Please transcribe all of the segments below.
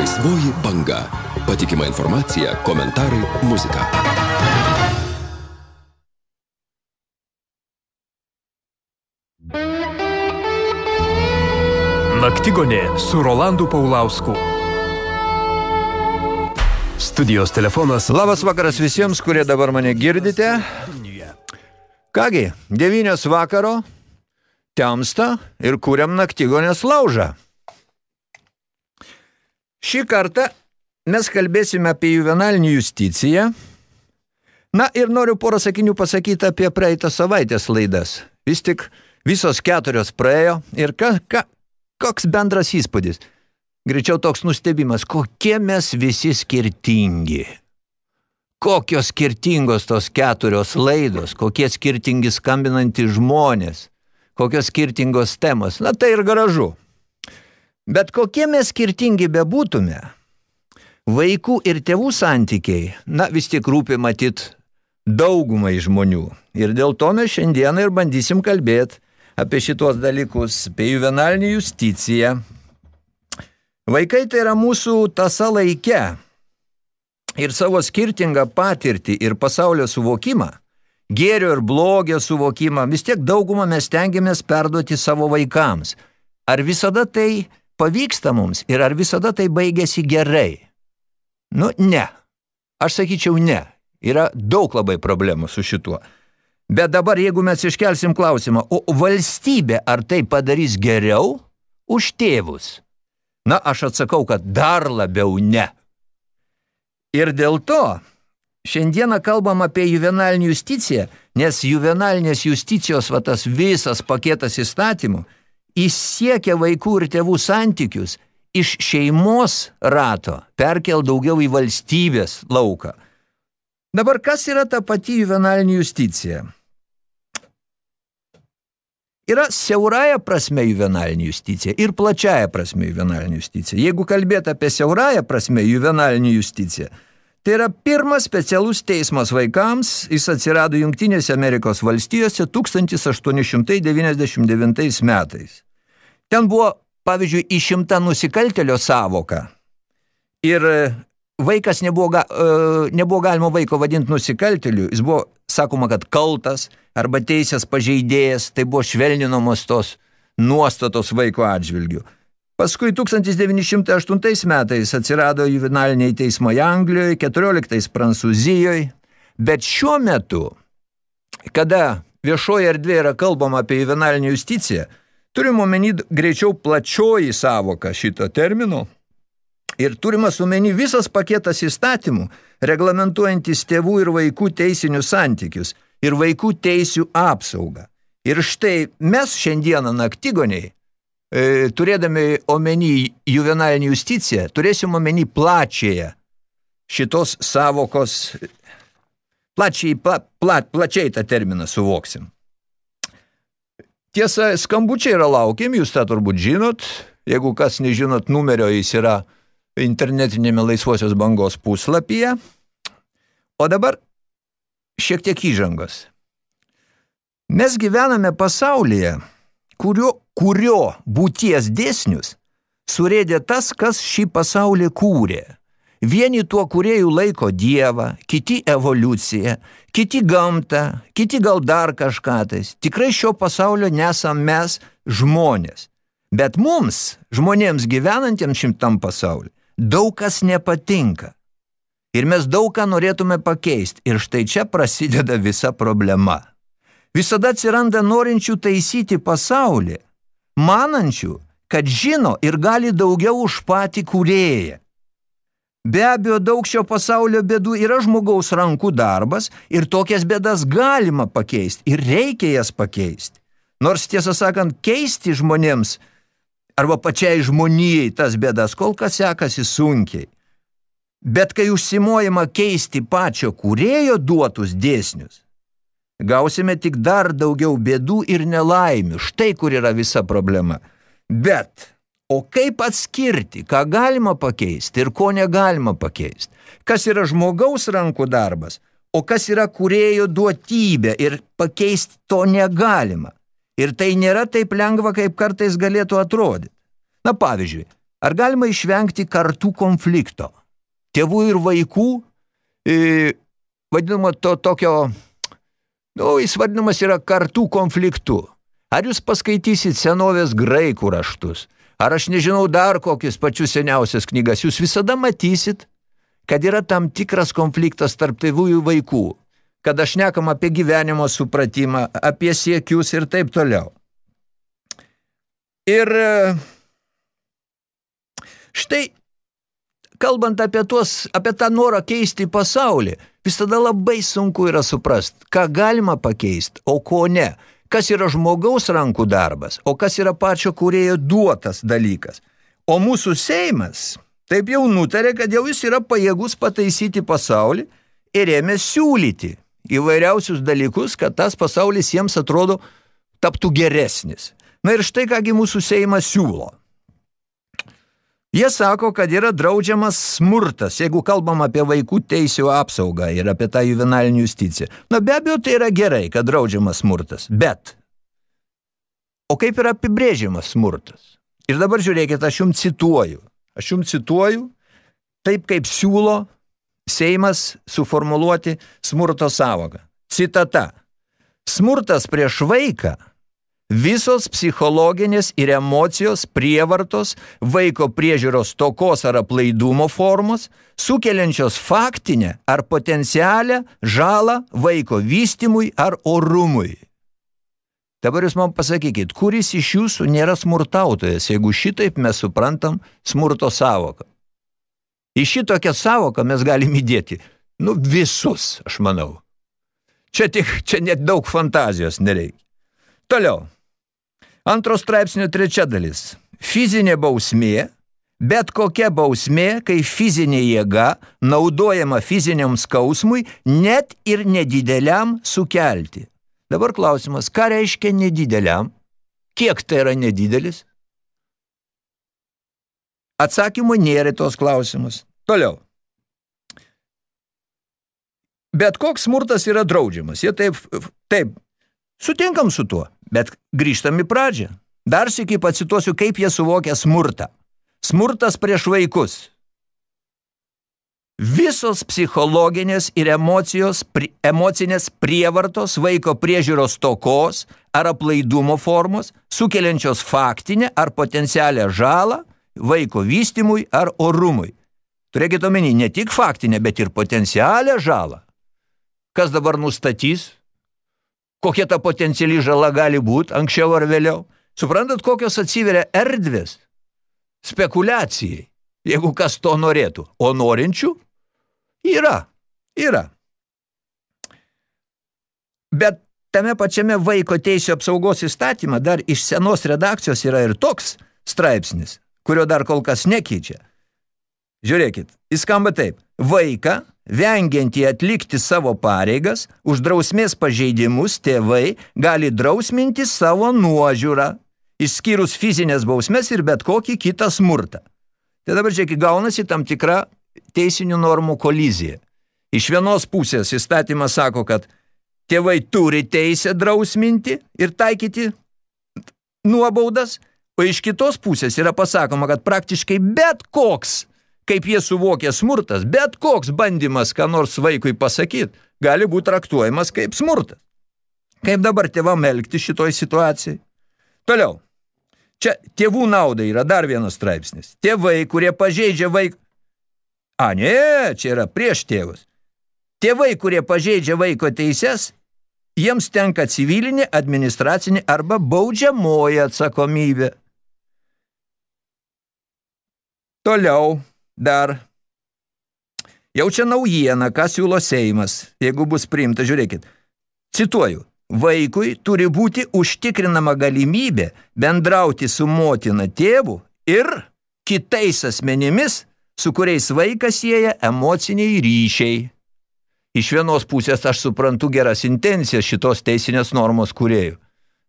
Laisvoji banga. Patikima informacija, komentarai, muzika. Naktigonė su Rolandu Paulausku. Studijos telefonas. Labas vakaras visiems, kurie dabar mane girdite. Kągi, devynios vakaro, temsta ir kūriam naktigonės laužą. Šį kartą mes kalbėsime apie juvenalinį justiciją. Na ir noriu porą sakinių pasakyti apie praeitą savaitės laidas. Vis tik visos keturios praėjo ir ka, ka, koks bendras įspūdis. Greičiau toks nustebimas, kokie mes visi skirtingi. Kokios skirtingos tos keturios laidos, kokie skirtingi skambinantys žmonės, kokios skirtingos temos. Na tai ir gražu. Bet kokie mes skirtingi bebūtume, vaikų ir tėvų santykiai, na vis tik rūpi matyt daugumai žmonių. Ir dėl to mes šiandieną ir bandysim kalbėti apie šitos dalykus, apie juvenalinį justiciją. Vaikai tai yra mūsų tasa laike ir savo skirtingą patirtį ir pasaulio suvokimą, gėrio ir blogio suvokimą, vis tiek daugumą mes tengiamės perduoti savo vaikams. Ar visada tai pavyksta mums ir ar visada tai baigėsi gerai? Nu, ne. Aš sakyčiau ne. Yra daug labai problemų su šituo. Bet dabar, jeigu mes iškelsim klausimą, o valstybė ar tai padarys geriau už tėvus? Na, aš atsakau, kad dar labiau ne. Ir dėl to šiandieną kalbam apie juvenalinį justiciją, nes juvenalinės justicijos va tas visas paketas įstatymų įsiekia vaikų ir tėvų santykius iš šeimos rato perkel daugiau į valstybės lauką. Dabar kas yra ta pati juvenalinė justicija? Yra siauraja prasme juvenalinė justicija ir plačiaja prasme juvenalinė justicija. Jeigu kalbėti apie siaurają prasme juvenalinį justiciją, tai yra pirmas specialus teismas vaikams, jis atsirado Jungtinėse Amerikos valstijose 1899 metais. Ten buvo, pavyzdžiui, išimta nusikaltelio savoka. Ir vaikas nebuvo, ga, nebuvo galima vaiko vadinti nusikalteliu, jis buvo sakoma, kad kaltas arba teisės pažeidėjas, tai buvo švelninamos tos nuostatos vaiko atžvilgių. Paskui 1908 metais atsirado juvenaliniai teismai Anglijoje, 14 Prancūzijoje, bet šiuo metu, kada viešoje erdvėje yra kalbama apie juvenalinį justiciją, turim omeny greičiau plačioji savoka šito termino ir turimas omeny visas paketas įstatymų, reglamentuojantis tėvų ir vaikų teisinius santykius ir vaikų teisių apsaugą. Ir štai mes šiandieną naktigoniai, e, turėdami omeny juvenalinį justiciją, turėsim omeny plačiąją šitos savokos, plačiai, pla, pla, plačiai tą terminą suvoksim. Tiesa, skambučiai yra laukiami, jūs tą turbūt žinot, jeigu kas nežinot numerio, jis yra internetinėme laisvosios bangos puslapyje. O dabar šiek tiek įžangos. Mes gyvename pasaulyje, kurio, kurio būties dėsnius surėdė tas, kas šį pasaulį kūrė. Vieni tuo kūrėjų laiko Dievą, kiti evoliuciją, kiti gamtą, kiti gal dar kažką tais. Tikrai šio pasaulio nesam mes žmonės. Bet mums, žmonėms gyvenantiems šimtam pasaulį, daug kas nepatinka. Ir mes daug ką norėtume pakeisti. Ir štai čia prasideda visa problema. Visada atsiranda norinčių taisyti pasaulį, manančių, kad žino ir gali daugiau už patį kūrėją. Be abejo, daug šio pasaulio bėdų yra žmogaus rankų darbas ir tokias bėdas galima pakeisti ir reikia jas pakeisti. Nors tiesą sakant, keisti žmonėms arba pačiai žmonijai tas bėdas kol kas sekasi sunkiai. Bet kai užsimojama keisti pačio kūrėjo duotus dėsnius, gausime tik dar daugiau bėdų ir nelaimių. Štai kur yra visa problema. Bet, o kaip atskirti, ką galima pakeisti ir ko negalima pakeisti? Kas yra žmogaus rankų darbas, o kas yra kūrėjo duotybė ir pakeisti to negalima. Ir tai nėra taip lengva, kaip kartais galėtų atrodyti. Na pavyzdžiui, Ar galima išvengti kartų konflikto? Tėvų ir vaikų, e, vadinamo to tokio, nu, jis vadinamas yra kartų konfliktu. Ar jūs paskaitysit senovės graikų raštus? Ar aš nežinau dar kokius pačius seniausias knygas? Jūs visada matysit, kad yra tam tikras konfliktas tarp tėvų ir vaikų. Kad aš nekam apie gyvenimo supratimą, apie siekius ir taip toliau. Ir e, štai, kalbant apie, tuos, apie tą norą keisti pasaulį, visada labai sunku yra suprast, ką galima pakeisti, o ko ne kas yra žmogaus rankų darbas, o kas yra pačio kūrėjo duotas dalykas. O mūsų Seimas taip jau nutarė, kad jau jis yra pajėgus pataisyti pasaulį ir ėmė siūlyti įvairiausius dalykus, kad tas pasaulis jiems atrodo taptų geresnis. Na ir štai kągi mūsų Seimas siūlo. Jie sako, kad yra draudžiamas smurtas, jeigu kalbam apie vaikų teisių apsaugą ir apie tą juvenalinį justiciją. Na be abejo, tai yra gerai, kad draudžiamas smurtas, bet o kaip yra apibrėžiamas smurtas? Ir dabar žiūrėkit, aš jums cituoju. Aš jums cituoju taip, kaip siūlo Seimas suformuluoti smurto savoką. Citata. Smurtas prieš vaiką – Visos psichologinės ir emocijos prievartos, vaiko priežiūros tokos ar aplaidumo formos, sukeliančios faktinę ar potencialią žalą vaiko vystimui ar orumui. Dabar jūs man pasakykit, kuris iš jūsų nėra smurtautojas, jeigu šitaip mes suprantam smurto savoką. Į šitokią savoką mes galim įdėti, nu visus, aš manau. Čia tik, čia net daug fantazijos nereikia. Toliau. Antros straipsnio trečia dalis. Fizinė bausmė, bet kokia bausmė, kai fizinė jėga naudojama fiziniam skausmui, net ir nedideliam sukelti. Dabar klausimas, ką reiškia nedideliam? Kiek tai yra nedidelis? Atsakymo nėra tos klausimus. Toliau. Bet koks smurtas yra draudžiamas. Jie taip, taip, sutinkam su tuo. Bet grįžtam į pradžią. Dar sėki pacituosiu, kaip jie suvokia smurtą. Smurtas prieš vaikus. Visos psichologinės ir emocijos, pri, emocinės prievartos vaiko priežiūros tokos ar aplaidumo formos, sukeliančios faktinę ar potencialią žalą vaiko vystimui ar orumui. Turėkite omeny ne tik faktinę, bet ir potencialią žalą. Kas dabar nustatys, kokia ta potenciali žala gali būti anksčiau ar vėliau. Suprantat, kokios atsiveria erdvės spekulacijai, jeigu kas to norėtų. O norinčių yra, yra. Bet tame pačiame vaiko teisų apsaugos įstatymą dar iš senos redakcijos yra ir toks straipsnis, kurio dar kol kas nekeičia. Žiūrėkit, jis skamba taip. Vaiką vengiantį atlikti savo pareigas, už drausmės pažeidimus tėvai gali drausminti savo nuožiūrą, išskyrus fizinės bausmes ir bet kokį kitą smurtą. Tai dabar čia gaunasi tam tikra teisinių normų kolizija. Iš vienos pusės įstatymas sako, kad tėvai turi teisę drausminti ir taikyti nuobaudas, o iš kitos pusės yra pasakoma, kad praktiškai bet koks kaip jie suvokia smurtas, bet koks bandymas, ką nors vaikui pasakyti, gali būti traktuojamas kaip smurtas. Kaip dabar tėvam elgti šitoj situacijai? Toliau. Čia tėvų naudai yra dar vienas straipsnis. Tėvai, kurie pažeidžia vaiką. A, ne, čia yra prieš tėvus. Tėvai, kurie pažeidžia vaiko teises, jiems tenka civilinė, administracinė arba baudžiamoji atsakomybė. Toliau dar. Jau čia naujiena, ką siūlo Seimas, jeigu bus priimta, žiūrėkit. Cituoju, vaikui turi būti užtikrinama galimybė bendrauti su motina tėvu ir kitais asmenimis, su kuriais vaikas sieja emociniai ryšiai. Iš vienos pusės aš suprantu geras intencijas šitos teisinės normos kūrėjų,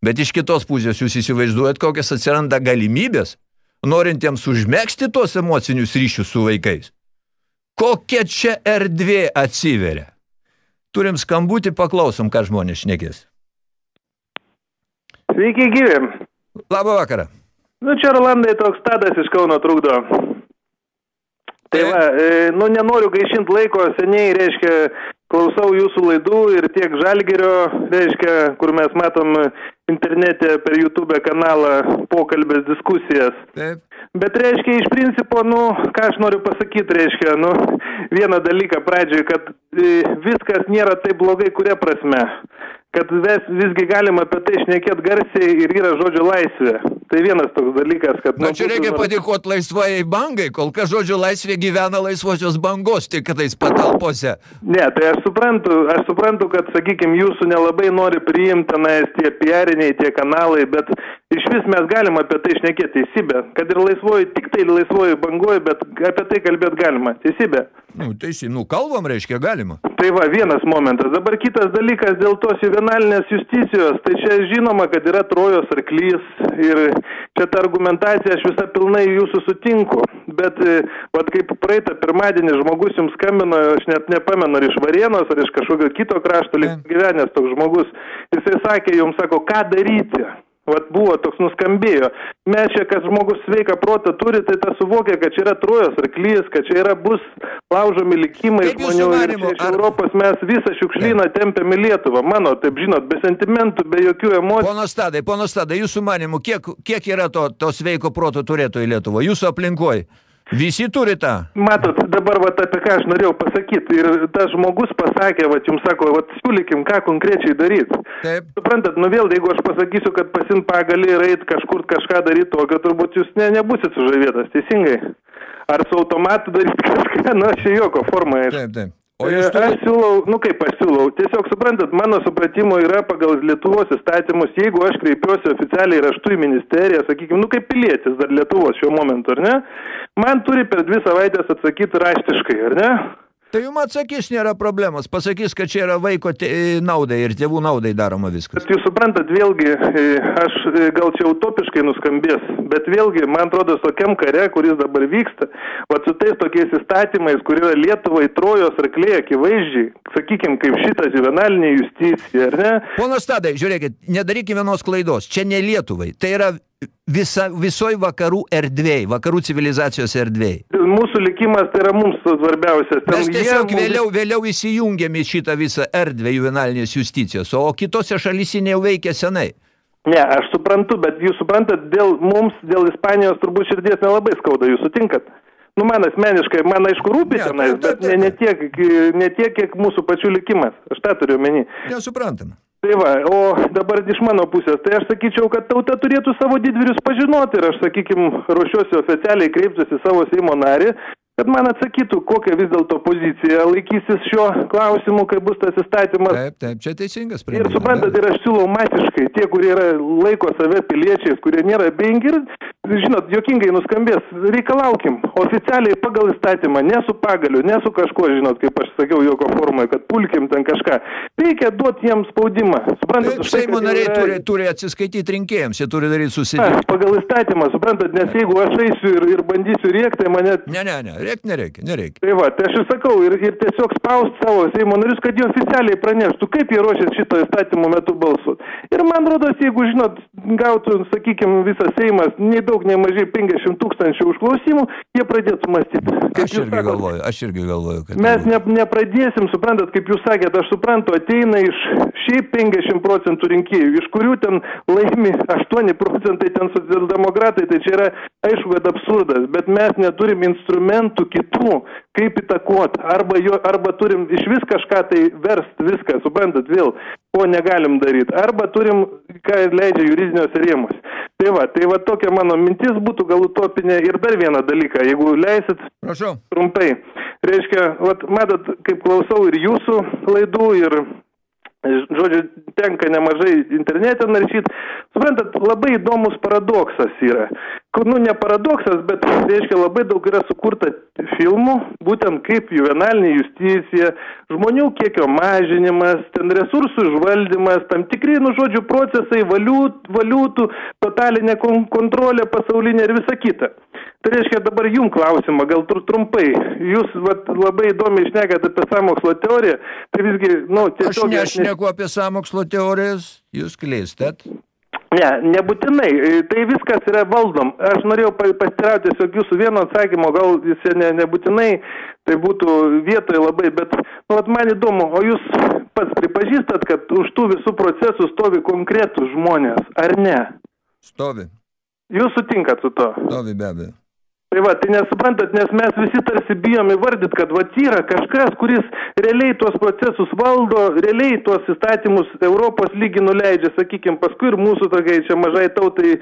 bet iš kitos pusės jūs įsivaizduojat, kokias atsiranda galimybės norintiems užmėgsti tuos emocinius ryšius su vaikais. Kokia čia erdvė atsiveria? Turim skambutį, paklausom, ką žmonės šnekės. Sveiki, gyvi. Labą vakarą. Nu, čia Rolandai toks tadas iš Kauno trukdo. Tai va, e, nu nenoriu gaišinti laiko, seniai, reiškia, klausau jūsų laidų ir tiek Žalgerio, reiškia, kur mes matom internete per YouTube kanalą pokalbės diskusijas. Taip. Bet reiškia, iš principo, nu, ką aš noriu pasakyti, reiškia, nu, vieną dalyką pradžioj, kad e, viskas nėra taip blogai, kuria prasme. Kad vis, visgi galima apie tai šnekėti garsiai ir yra žodžio laisvė. Tai vienas toks dalykas, kad... Na, čia reikia padėkoti laisvai bangai, kol kas žodžio laisvė gyvena laisvosios bangos tik tais patalpose. Ne, tai aš suprantu, aš suprantu, kad, sakykime, jūsų nelabai nori priimti tenais tie piariniai, tie kanalai, bet iš vis mes galim apie tai šnekėti teisybę, kad ir laisvoji, tik tai laisvoji bangoji, bet apie tai kalbėti galima, teisybė. Nu, teisybė, nu, kalbam reiškia galima. Tai va, vienas momentas. Dabar kitas dalykas dėl tos juvenalinės justicijos. Tai čia žinoma, kad yra trojos arklys ir čia ta argumentacija, aš visą pilnai jūsų sutinku. Bet, vat kaip praeitą pirmadienį žmogus jums skambino, aš net nepamenu, ar iš Varienos, ar iš kažkokio kito krašto gyvenęs toks žmogus. Jisai sakė, jums sako, ką daryti. Vat buvo toks nuskambėjo. Mes čia, kad žmogus sveiką protą turi, tai tas suvokia, kad čia yra trojos arklys, kad čia yra bus laužomi likimai Kaip žmonių. Ir čia iš ar- Europos mes visą šiukšlyną tempiam į Lietuvą. Mano, taip žinot, be sentimentų, be jokių emocijų. Pono Stadai, pono Stadai, jūsų manimu, kiek, kiek yra to, to sveiko proto turėtojų Lietuvo? Jūsų aplinkoj? Visi turi tą? Matot, dabar vat, apie ką aš norėjau pasakyti. Ir tas žmogus pasakė, vat, jums sako, vat, siūlykim, ką konkrečiai daryti. Taip. Suprantat, nu vėl, jeigu aš pasakysiu, kad pasim pagalį ir eit kažkur kažką daryti tokio, turbūt jūs ne, nebusit sužavėtas, teisingai. Ar su automatu daryti kažką, nu aš jokio formoje. Taip, taip. O E, jūs Aš turite... siūlau, nu kaip aš siūlau, tiesiog suprantat, mano supratimo yra pagal Lietuvos įstatymus, jeigu aš kreipiuosi oficialiai raštu į ministeriją, sakykime, nu kaip pilietis dar Lietuvos šiuo momentu, ar ne, man turi per dvi savaitės atsakyti raštiškai, ar ne? Tai jums atsakys, nėra problemos. Pasakys, kad čia yra vaiko te, naudai ir tėvų naudai daroma viskas. Bet jūs suprantat, vėlgi, e, aš e, gal čia utopiškai nuskambės, bet vėlgi, man atrodo, tokiam kare, kuris dabar vyksta, o su tais tokiais įstatymais, kur yra Lietuvai trojos arkliai akivaizdžiai, sakykime, kaip šitas juvenalinė justicija, ar ne? Ponas Tadai, žiūrėkit, nedarykime vienos klaidos. Čia ne Lietuvai. Tai yra visa, visoj vakarų erdvėj, vakarų civilizacijos erdvėj. Mūsų likimas tai yra mums svarbiausias. Ten Mes jie tiesiog mums- vėliau, vėliau įsijungėm į šitą visą erdvę juvenalinės justicijos, o kitose šalyse jau veikia senai. Ne, aš suprantu, bet jūs suprantat, dėl mums, dėl Ispanijos turbūt širdies nelabai skauda, jūs sutinkat? Nu, man asmeniškai, man aišku rūpi Ne, tenais, bet ne, ne, tiek, ne tiek, kiek mūsų pačių likimas. Aš tą turiu omeny. Nesuprantama. Tai va, o dabar iš mano pusės, tai aš sakyčiau, kad tauta turėtų savo didvyrius pažinoti ir aš, sakykime, ruošiuosi oficialiai kreiptis į savo Seimo narį, kad man atsakytų, kokią vis dėlto poziciją laikysis šiuo klausimu, kai bus tas įstatymas. Taip, taip, čia teisingas Ir sprendimas. suprantat, ir aš siūlau masiškai, tie, kurie yra, laiko save piliečiais, kurie nėra abejingi, ir, žinot, jokingai nuskambės, reikalaukim oficialiai pagal įstatymą, ne su pagaliu, ne su kažkuo, žinot, kaip aš sakiau, jokio formoje, kad pulkim ten kažką. Reikia duoti jiems spaudimą. Suprantat, Taip, už tai, Seimo nariai yra- turi, turi atsiskaityti rinkėjams, jie turi daryti susidėti. Pagal įstatymą, suprantat, nes jeigu aš eisiu ir, ir bandysiu rėkti, tai mane Ne, ne, ne, reikia, nereikia, nereikia. Tai va, tai aš ir sakau, ir, ir tiesiog spaust savo Seimo narius, kad jie oficialiai praneštų, kaip jie ruošės šito įstatymo metu balsuoti. Ir man rodos, jeigu, žinot, gautų, sakykime, visas Seimas, nei daug, nei mažai 50 tūkstančių užklausimų, jie pradėtų mąstyti. Kaip Aš irgi sakot. galvoju, aš irgi galvoju, kad... Mes ne, nepradėsim, suprantat, kaip jūs sakėte, aš suprantu, ateina iš šiaip 50 procentų rinkėjų, iš kurių ten laimi 8 procentai ten socialdemokratai, tai čia yra aišku, kad absurdas, bet mes neturim instrumentų kitų, kaip įtakoti, arba, jo, arba turim iš vis kažką tai verst viską, suprantat, vėl, ko negalim daryti, arba turim, ką leidžia juridiniuose rėmuose. Tai va, tai va tokia mano mintis būtų gal utopinė ir dar vieną dalyką, jeigu leisit, Prašau. trumpai. Reiškia, vat, matot, kaip klausau ir jūsų laidų, ir, žodžiu, tenka nemažai internete naršyti. Suprantat, labai įdomus paradoksas yra. Kur, nu, ne paradoksas, bet, reiškia, labai daug yra sukurta filmų, būtent kaip juvenalinė justicija, žmonių kiekio mažinimas, ten resursų išvaldymas, tam tikrai, nu, žodžiu, procesai, valiut, valiutų, totalinė kon kontrolė pasaulinė ir visa kita. Tai reiškia dabar jum klausimą, gal tur trumpai. Jūs vat, labai įdomiai išnekate apie samokslo teoriją, tai visgi, nu, Aš tiesiog... nešneku apie samokslo teorijas, jūs klystat. Ne, nebūtinai. E, Tai viskas yra valdom. Aš norėjau pa- pasiteirauti tiesiog jūsų vieno atsakymo, gal jis ne, nebūtinai tai būtų vietoje labai, bet nu, vat man įdomu, o jūs pats pripažįstat, kad už tų visų procesų stovi konkretus žmonės, ar ne? Stovi, Jūs sutinkat su to? stovi be abejo. Tai va, tai nesuprantat, nes mes visi tarsi bijom įvardyti, kad va yra kažkas, kuris realiai tuos procesus valdo, realiai tuos įstatymus Europos lygi nuleidžia, sakykime, paskui ir mūsų tokiai čia mažai tautai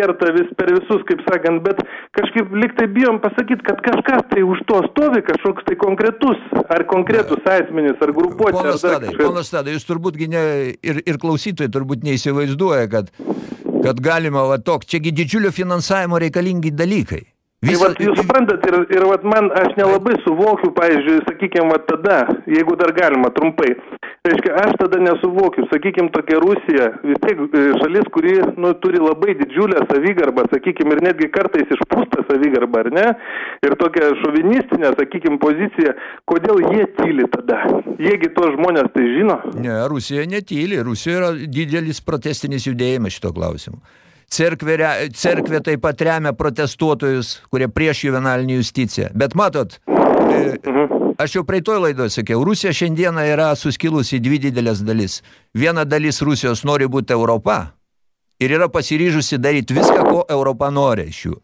kerta vis per visus, kaip sakant, bet kažkaip liktai bijom pasakyti, kad kažkas tai už to stovi, kažkoks tai konkretus, ar konkretus asmenys, ar grupuotė. Ponas Tadai, kažkas. ponas Tadai, jūs turbūt ne, ir, ir klausytojai turbūt neįsivaizduoja, kad, kad galima va tok, čiagi didžiulio finansavimo reikalingi dalykai. Tai vat, jūs suprantat, ir, ir vat, man aš nelabai suvokiu, pavyzdžiui, sakykime, vat, tada, jeigu dar galima trumpai, reiškia, aš tada nesuvokiu, sakykime, tokia Rusija, vis tiek šalis, kuri nu, turi labai didžiulę savigarbą, sakykime, ir netgi kartais išpūstą savigarbą, ar ne, ir tokią šovinistinę, sakykime, poziciją, kodėl jie tyli tada? Jiegi tos žmonės tai žino? Ne, Rusija netyli, Rusija yra didelis protestinis judėjimas šito klausimu. Cerkvė, cerkvė taip pat remia protestuotojus, kurie prieš juvenalinį justiciją. Bet matot, e, aš jau praeitoj laidoje sakiau, Rusija šiandieną yra suskilusi dvi didelės dalis. Viena dalis Rusijos nori būti Europa ir yra pasiryžusi daryti viską, ko Europa nori iš jų.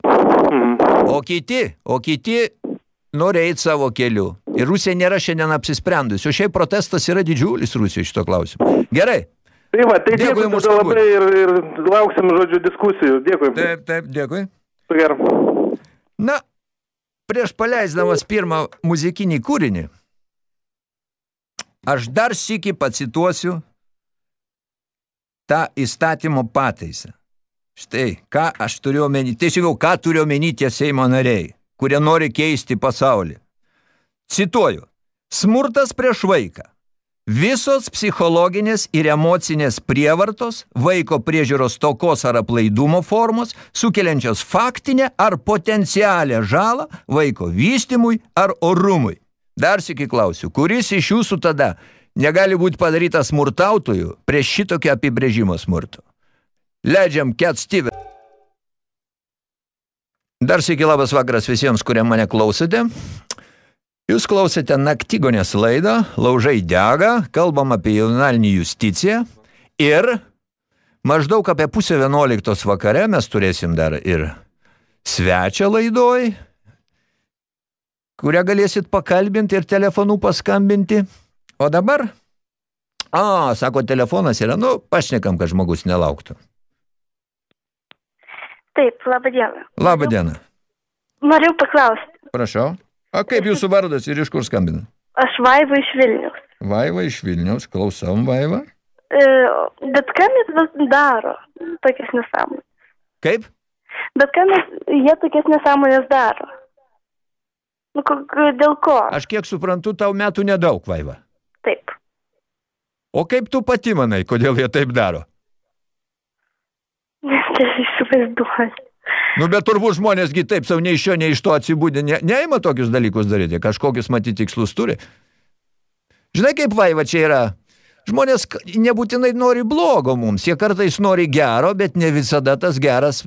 O kiti, o kiti nori eiti savo keliu. Ir Rusija nėra šiandien apsisprendusi. O šiaip protestas yra didžiulis Rusijoje šito klausimu. Gerai. Tai va, tai Dėkui dėkui, tada labai ir, ir lauksim, žodžiu, diskusijų. Dėkui. Taip, taip, dėkui. Su geru. Na, prieš paleisdamas pirmą muzikinį kūrinį, aš dar sykį pacituosiu tą įstatymo pataisą. Štai, ką aš turiu omeny, tiesiog, ką turiu omeny tie Seimo nariai, kurie nori keisti pasaulį. Cituoju, smurtas prieš vaiką. Visos psichologinės ir emocinės prievartos, vaiko priežiūros tokos ar aplaidumo formos, sukeliančios faktinę ar potencialią žalą vaiko vystimui ar orumui. Dar sėki klausiu, kuris iš jūsų tada negali būti padarytas smurtautojų prieš šitokį apibrėžimo smurto? Leidžiam Cat Steven. Dar sėki labas vakaras visiems, kurie mane klausote. Jūs klausėte naktigonės laidą, laužai dega, kalbam apie jaunalinį justiciją ir maždaug apie pusę vienuoliktos vakare mes turėsim dar ir svečią laidoj, kurią galėsit pakalbinti ir telefonu paskambinti. O dabar, a, sako, telefonas yra, nu, pašnekam, kad žmogus nelauktų. Taip, laba diena. Labą dieną. Noriu paklausti. Prašau. O kaip jūsų vardas ir iš kur skambina? Aš Vaiva iš Vilnius. Vaiva iš Vilniaus, klausom, Vaiva. E, bet ką vis daro? Tokias nesąmonės. Kaip? Bet ką mes, jie tokias nesąmonės daro? Nu, dėl ko? Aš kiek suprantu, tau metų nedaug, Vaiva. Taip. O kaip tu pati manai, kodėl jie taip daro? Nes tai įsivaizduoju. Nu, bet turbūt žmonėsgi taip savo nei iš šio, nei iš to atsibūdė, ne, neima tokius dalykus daryti, kažkokius matyti tikslus turi. Žinai, kaip Vaiva čia yra? Žmonės nebūtinai nori blogo mums, jie kartais nori gero, bet ne visada tas geras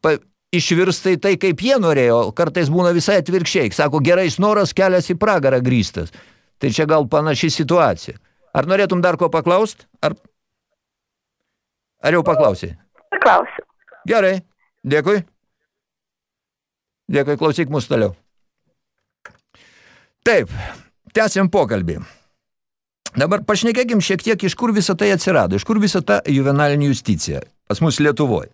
pa, išvirsta į tai, kaip jie norėjo, kartais būna visai atvirkščiai. Sako, gerais noras kelias į pragarą grįstas. Tai čia gal panaši situacija. Ar norėtum dar ko paklaust? Ar, ar jau paklausai? Paklausiu. Gerai, dėkui. Dėkui, klausyk mūsų toliau. Taip, tęsiam pokalbį. Dabar pašnekėkim šiek tiek, iš kur visą tai atsirado, iš kur visą tą juvenalinį justiciją pas mus Lietuvoje.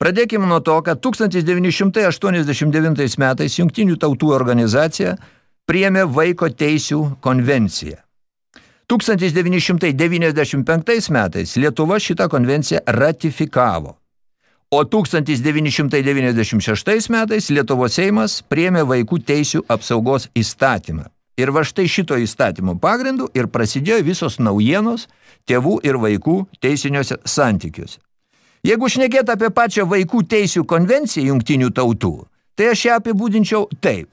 Pradėkime nuo to, kad 1989 metais Jungtinių tautų organizacija priėmė vaiko teisių konvenciją. 1995 metais Lietuva šitą konvenciją ratifikavo. O 1996 metais Lietuvos Seimas priėmė vaikų teisių apsaugos įstatymą. Ir va štai šito įstatymo pagrindų ir prasidėjo visos naujienos tėvų ir vaikų teisiniuose santykiuose. Jeigu šnekėt apie pačią vaikų teisių konvenciją jungtinių tautų, tai aš ją apibūdinčiau taip.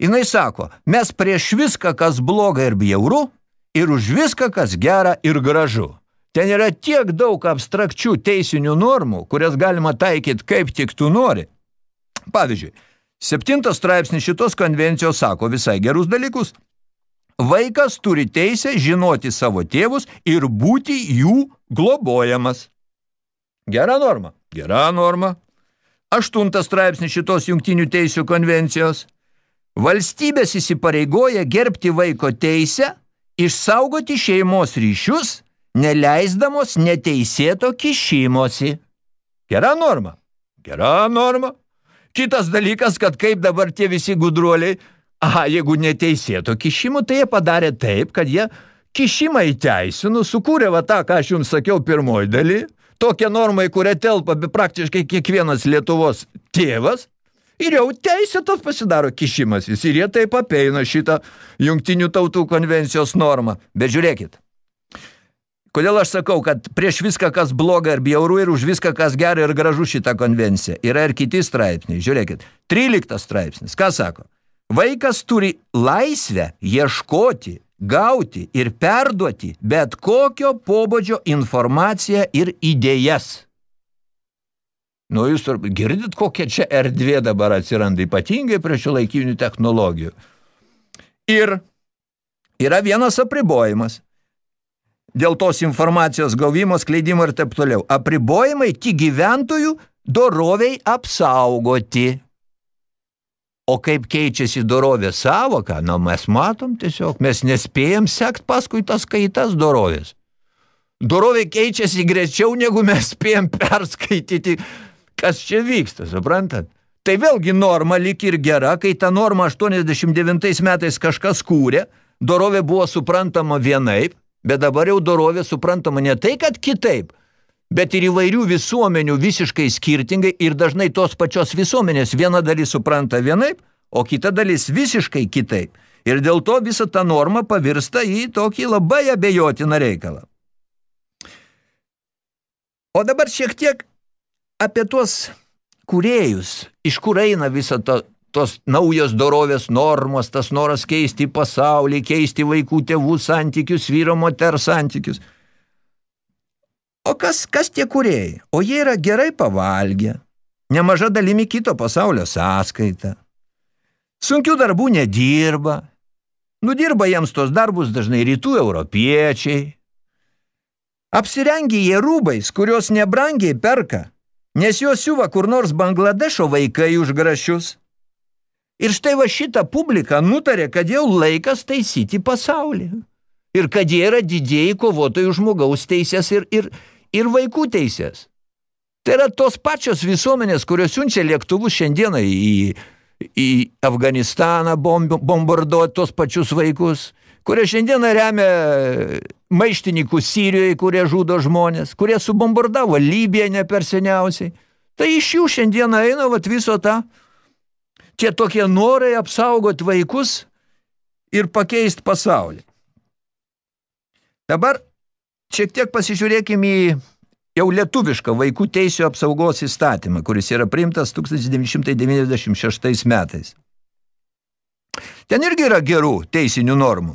Jinai sako, mes prieš viską, kas bloga ir bjauru, ir už viską, kas gera ir gražu. Ten yra tiek daug abstrakčių teisinių normų, kurias galima taikyti kaip tik tu nori. Pavyzdžiui, septintas straipsnis šitos konvencijos sako visai gerus dalykus. Vaikas turi teisę žinoti savo tėvus ir būti jų globojamas. Gera norma. Gera norma. Aštuntas straipsnis šitos jungtinių teisių konvencijos. Valstybės įsipareigoja gerbti vaiko teisę, išsaugoti šeimos ryšius, neleisdamos neteisėto kišimosi. Gera norma. Gera norma. Kitas dalykas, kad kaip dabar tie visi gudruoliai, aha, jeigu neteisėto kišimo, tai jie padarė taip, kad jie kišimą įteisino, sukūrė va tą, ką aš jums sakiau pirmoji daly, tokią normą, į kurią telpa praktiškai kiekvienas Lietuvos tėvas, ir jau teisėtas pasidaro kišimasis, ir jie taip apeina šitą jungtinių tautų konvencijos normą. Bet žiūrėkit, kodėl aš sakau, kad prieš viską, kas bloga ir bjauru, ir už viską, kas gerai ir gražu šitą konvenciją, yra ir kiti straipsniai. Žiūrėkit, 13 straipsnis, ką sako? Vaikas turi laisvę ieškoti, gauti ir perduoti bet kokio pobūdžio informaciją ir idėjas. Nu, jūs girdit, kokia čia erdvė dabar atsiranda, ypatingai prie šio laikinių technologijų. Ir yra vienas apribojimas. Dėl tos informacijos gavimo, skleidimo ir taip toliau. Apribojimai tik gyventojų doroviai apsaugoti. O kaip keičiasi dorovė savoka, na, mes matom tiesiog, mes nespėjam sekt paskui tas kaitas dorovės. Dorovė keičiasi greičiau, negu mes spėjom perskaityti kas čia vyksta, suprantat? Tai vėlgi norma lyg ir gera, kai ta norma 89 metais kažkas kūrė, dorovė buvo suprantama vienaip, bet dabar jau dorovė suprantama ne tai, kad kitaip, bet ir įvairių visuomenių visiškai skirtingai ir dažnai tos pačios visuomenės viena dalis supranta vienaip, o kita dalis visiškai kitaip. Ir dėl to visa ta norma pavirsta į tokį labai abejotiną reikalą. O dabar šiek tiek apie tuos kūrėjus, iš kur eina visa to, tos naujos dorovės normos, tas noras keisti pasaulį, keisti vaikų tėvų santykius, vyro moter santykius. O kas, kas tie kūrėjai? O jie yra gerai pavalgę, nemaža dalimi kito pasaulio sąskaita. Sunkių darbų nedirba, nudirba jiems tos darbus dažnai rytų europiečiai. Apsirengia jie rūbais, kurios nebrangiai perka nes juos siuva kur nors Bangladešo vaikai už grašius. Ir štai va šitą publiką nutarė, kad jau laikas taisyti pasaulį. Ir kad jie yra didieji kovotojų žmogaus teisės ir, ir, ir vaikų teisės. Tai yra tos pačios visuomenės, kurios siunčia lėktuvus šiandieną į, į Afganistaną bombarduoti tos pačius vaikus, kurie šiandieną remia maištininkų Sirijoje, kurie žudo žmonės, kurie subombardavo Libiją ne per seniausiai. Tai iš jų šiandieną eina vat viso tą, tie tokie norai apsaugoti vaikus ir pakeisti pasaulį. Dabar šiek tiek pasižiūrėkime į jau lietuvišką vaikų teisų apsaugos įstatymą, kuris yra priimtas 1996 metais. Ten irgi yra gerų teisinių normų.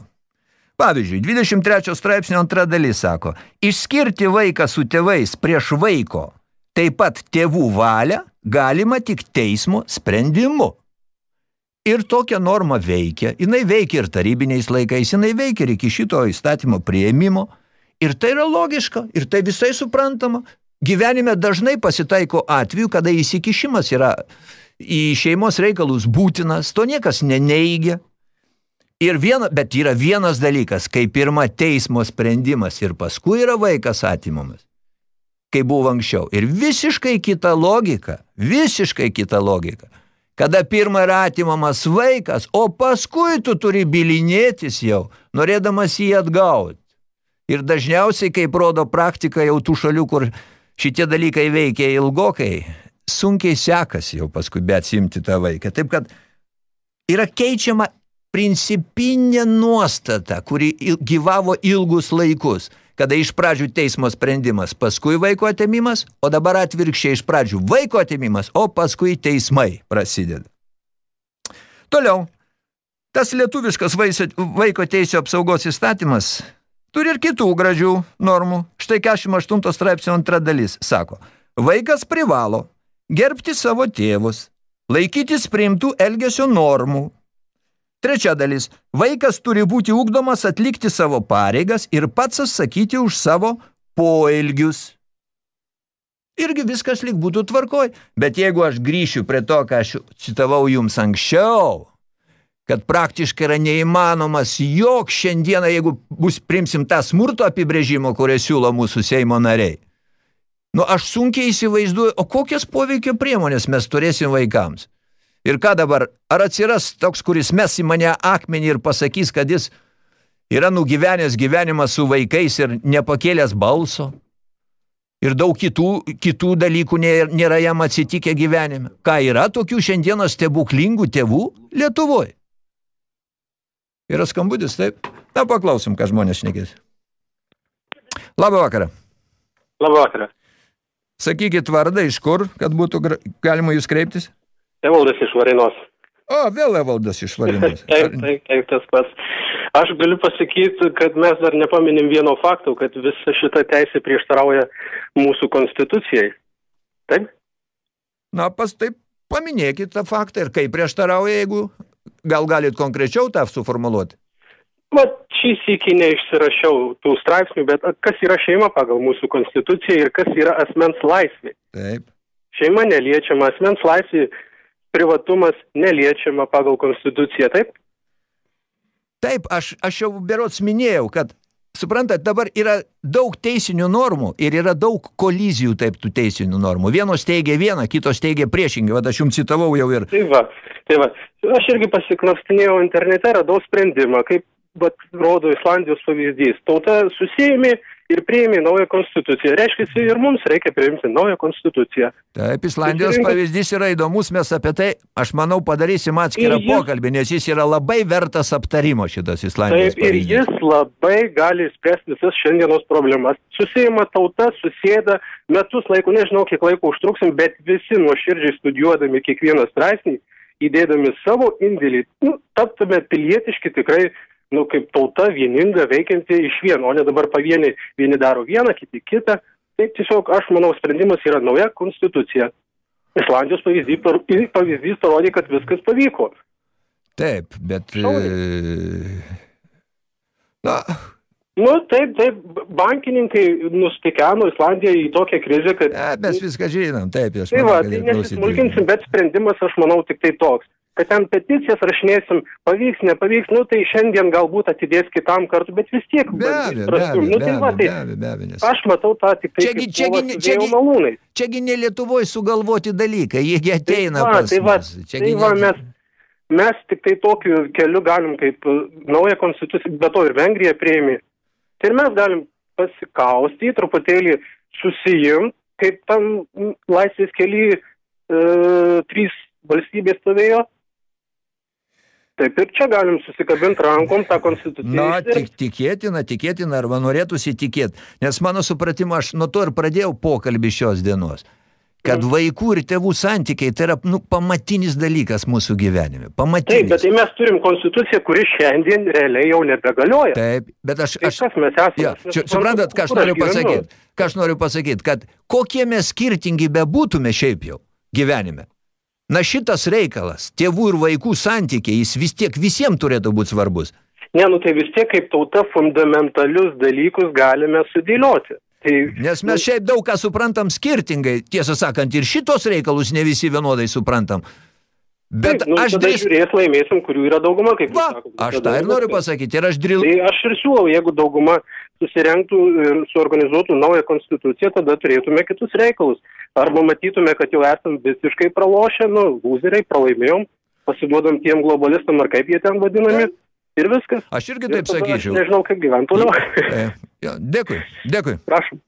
Pavyzdžiui, 23 straipsnio antra dalis sako, išskirti vaiką su tėvais prieš vaiko, taip pat tėvų valią, galima tik teismo sprendimu. Ir tokia norma veikia, jinai veikia ir tarybiniais laikais, jinai veikia ir iki šito įstatymo prieimimo, ir tai yra logiška, ir tai visai suprantama. Gyvenime dažnai pasitaiko atveju, kada įsikišimas yra į šeimos reikalus būtinas, to niekas neneigia, Ir viena, bet yra vienas dalykas, kai pirma teismo sprendimas ir paskui yra vaikas atimamas, kai buvo anksčiau. Ir visiškai kita logika, visiškai kita logika. Kada pirma yra atimamas vaikas, o paskui tu turi bilinėtis jau, norėdamas jį atgauti. Ir dažniausiai, kaip rodo praktika jau tų šalių, kur šitie dalykai veikia ilgokai, sunkiai sekasi jau paskui bet simti tą vaiką. Taip kad yra keičiama principinė nuostata, kuri gyvavo ilgus laikus, kada iš pradžių teismo sprendimas, paskui vaiko atėmimas, o dabar atvirkščiai iš pradžių vaiko atėmimas, o paskui teismai prasideda. Toliau, tas lietuviškas vaiko teisų apsaugos įstatymas turi ir kitų gražių normų. Štai 48 straipsnio antra dalis sako, vaikas privalo gerbti savo tėvus, laikytis priimtų elgesio normų. Trečia dalis, vaikas turi būti ugdomas atlikti savo pareigas ir pats atsakyti už savo poelgius. Irgi viskas lyg būtų tvarkoj, bet jeigu aš grįšiu prie to, ką aš citavau jums anksčiau, kad praktiškai yra neįmanomas jog šiandieną, jeigu bus primsim tą smurto apibrėžimo, kurio siūlo mūsų Seimo nariai. Nu, aš sunkiai įsivaizduoju, o kokias poveikio priemonės mes turėsim vaikams. Ir ką dabar, ar atsiras toks, kuris mes į mane akmenį ir pasakys, kad jis yra nugyvenęs gyvenimą su vaikais ir nepakėlęs balso? Ir daug kitų, kitų dalykų nėra, jam atsitikę gyvenime. Ką yra tokių šiandieną stebuklingų tėvų Lietuvoje? Yra skambutis, taip? Na, paklausim, ką žmonės šnekės. Labą vakarą. Labą vakarą. Sakykit vardą, iš kur, kad būtų galima jūs kreiptis? Evaldas iš Varinos. O, vėl Evaldas iš Varinos. Taip, taip, taip, tas pats. Aš galiu pasakyti, kad mes dar nepaminim vieno fakto, kad visa šita teisė prieštarauja mūsų konstitucijai. Taip? Na, pas taip paminėkit tą faktą ir kaip prieštarauja, jeigu gal galit konkrečiau tą suformuluoti. Mat, šį sykį neišsirašiau tų straipsnių, bet kas yra šeima pagal mūsų konstituciją ir kas yra asmens laisvė. Taip. Šeima neliečiama, asmens laisvė, privatumas neliečiama pagal konstituciją, taip? Taip, aš, aš jau berots minėjau, kad, suprantat, dabar yra daug teisinių normų ir yra daug kolizijų taip tų teisinių normų. Vienos teigia vieną, kitos teigia priešingai. Vat aš jums citavau jau ir... Tai va, tai va. Aš irgi pasiklapstinėjau internete, radau sprendimą, kaip vat, rodo Islandijos pavyzdys. Tauta susijėmė ir priėmė naują konstituciją. Reiškia, ir mums reikia priimti naują konstituciją. Taip, Islandijos Susirinko- pavyzdys yra įdomus, mes apie tai, aš manau, padarysim atskirą Ir jis- pokalbį, nes jis yra labai vertas aptarimo šitas Islandijos Taip, ir pavyzdys. jis labai gali spręsti visas šiandienos problemas. Susijima tauta, susėda, metus laiko, nežinau, kiek laiko užtruksim, bet visi nuoširdžiai studijuodami kiekvieną straipsnį, įdėdami savo indėlį, nu, taptume pilietiški tikrai, nu, kaip tauta vieninga, veikianti iš vieno, o ne dabar pavieniai, vieni daro vieną, kiti kitą. Tai tiesiog, aš manau, sprendimas yra nauja konstitucija. Islandijos pavyzdys, pavyzdys parodė, kad viskas pavyko. Taip, bet... Šauniai. e, Na, Nu, taip, taip, bankininkai nustikeno Islandiją į tokią krizę, kad... e, mes viską žinom, taip, aš Tai manau, va, tai ir klausytojai nesismulkinsim, bet sprendimas, aš manau, tik tai toks. Kad ten peticijas rašinėsim, pavyks, nepavyks, nu tai šiandien galbūt atidės kitam kartu, bet vis tiek. Be abejo, be abejo, nu, tai va, tai be abejo, be abejo, nes... Aš matau tą tik tai Čiagi- kaip čiagi- čiagi- vėjo malūnais. Čiagi ne Lietuvoje sugalvoti dalykai, jiegi ateina va, pas tai va, mus. tai va, mes, mes tik tai tokiu keliu galim kaip uh, naują konstituciją, be to ir Vengrija prieimė. Tai ir mes galim pasikausti, truputėlį susijimti, kaip tam laisvės keli e, trys valstybės stovėjo. Taip ir čia galim susikabinti rankom tą konstituciją. Na, tik, tikėtina, tikėtina, arba norėtųsi tikėti. Nes mano supratimu, aš nuo to ir pradėjau pokalbį šios dienos. Kad Mhm. vaikų ir tėvų santykiai tai yra nu, pamatinis dalykas mūsų gyvenime. Taip, Pamatinis. bet tai mes turim konstituciją, kuri šiandien realiai jau nebegalioja. Taip, bet aš... Tai aš kas mes esame? Ja, čia, suprantat, ką aš noriu pasakyti? Ką aš noriu pasakyti, kad kokie mes skirtingi bebūtume šiaip jau gyvenime. Na šitas reikalas, tėvų ir vaikų santykiai, jis vis tiek visiems turėtų būti svarbus. Ne, nu tai vis tiek kaip tauta fundamentalius dalykus galime sudėlioti. Tai, Nes mes šiaip daug ką suprantam skirtingai, tiesą sakant, ir šitos reikalus ne visi vienodai suprantam. Bet taip, nu, aš tada drįs... žiūrės laimėsim, kurių yra dauguma, kaip Va, sakote. aš tą ir noriu pasakyti. Ir aš dril... Tai aš ir siūlau, jeigu dauguma susirengtų ir suorganizuotų naują konstituciją, tada turėtume kitus reikalus. Arba matytume, kad jau esam visiškai pralošę, nu, lūzeriai, pralaimėjom, pasiduodam tiem globalistam, ar kaip jie ten vadinami, ir viskas. Aš irgi Ir taip sakyčiau. Aš nežinau, kaip gyventi toliau. E, dėkui, dėkui. Prašom.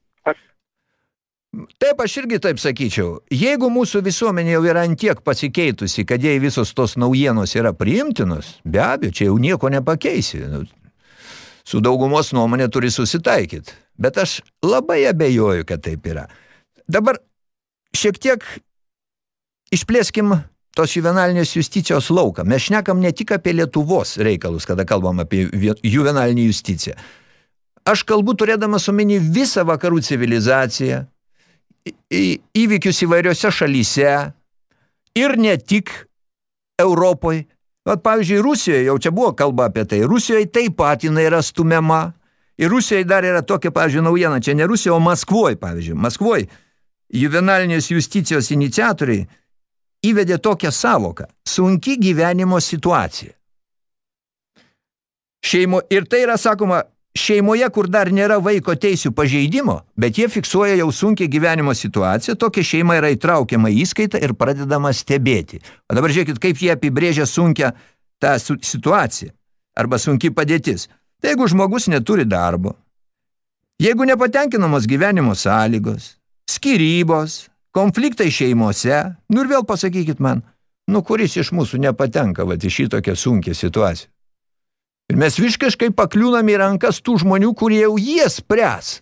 Taip, aš irgi taip sakyčiau. Jeigu mūsų visuomenė jau yra antiek pasikeitusi, kad jei visos tos naujienos yra priimtinos, be abejo, čia jau nieko nepakeisi. Nu, Su daugumos nuomonė turi susitaikyti. Bet aš labai abejoju, kad taip yra. Dabar šiek tiek išplėskim tos juvenalinės justicijos lauką. Mes šnekam ne tik apie Lietuvos reikalus, kada kalbam apie juvenalinį justiciją. aš kalbu turėdamas omeny visą vakarų civilizaciją, įvykius įvairiose šalyse ir ne tik Europoje. Vat, pavyzdžiui, Rusijoje, jau čia buvo kalba apie tai, Rusijoje taip pat jinai yra stumiama. Ir Rusijoje dar yra tokia, pavyzdžiui, naujiena, čia ne Rusijoje, o Maskvoje, pavyzdžiui. Maskvoje juvenalinės justicijos iniciatoriai įvedė tokią savoką – sunki gyvenimo situacija. Šeimo, ir tai yra, sakoma, šeimoje, kur dar nėra vaiko teisių pažeidimo, bet jie fiksuoja jau sunkiai gyvenimo situaciją, tokia šeima yra įtraukiama į įskaitą ir pradedama stebėti. O dabar žiūrėkit, kaip jie apibrėžia sunkia tą situaciją arba sunki padėtis. Tai jeigu žmogus neturi darbo, jeigu nepatenkinamos gyvenimo sąlygos, skirybos, konfliktai šeimose, nu ir vėl pasakykit man, nu kuris iš mūsų nepatenka vat, į šitokią sunkę situaciją. Ir mes visiškai pakliūnam į rankas tų žmonių, kurie jau jie spręs,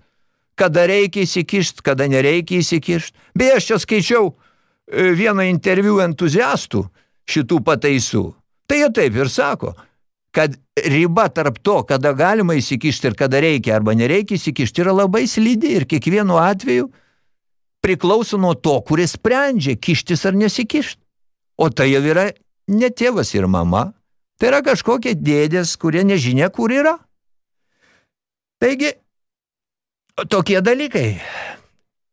kada reikia įsikišti, kada nereikia įsikišti. Beje, aš čia skaičiau e, vieną interviu entuziastų šitų pataisų. Tai jie taip ir sako, kad riba tarp to, kada galima įsikišti ir kada reikia arba nereikia įsikišti, yra labai slidi ir kiekvienu atveju priklauso nuo to, kuris sprendžia, kištis ar nesikišti. O tai jau yra ne tėvas ir mama, tai yra kažkokie dėdės, kurie nežinia, kur yra. Taigi, tokie dalykai.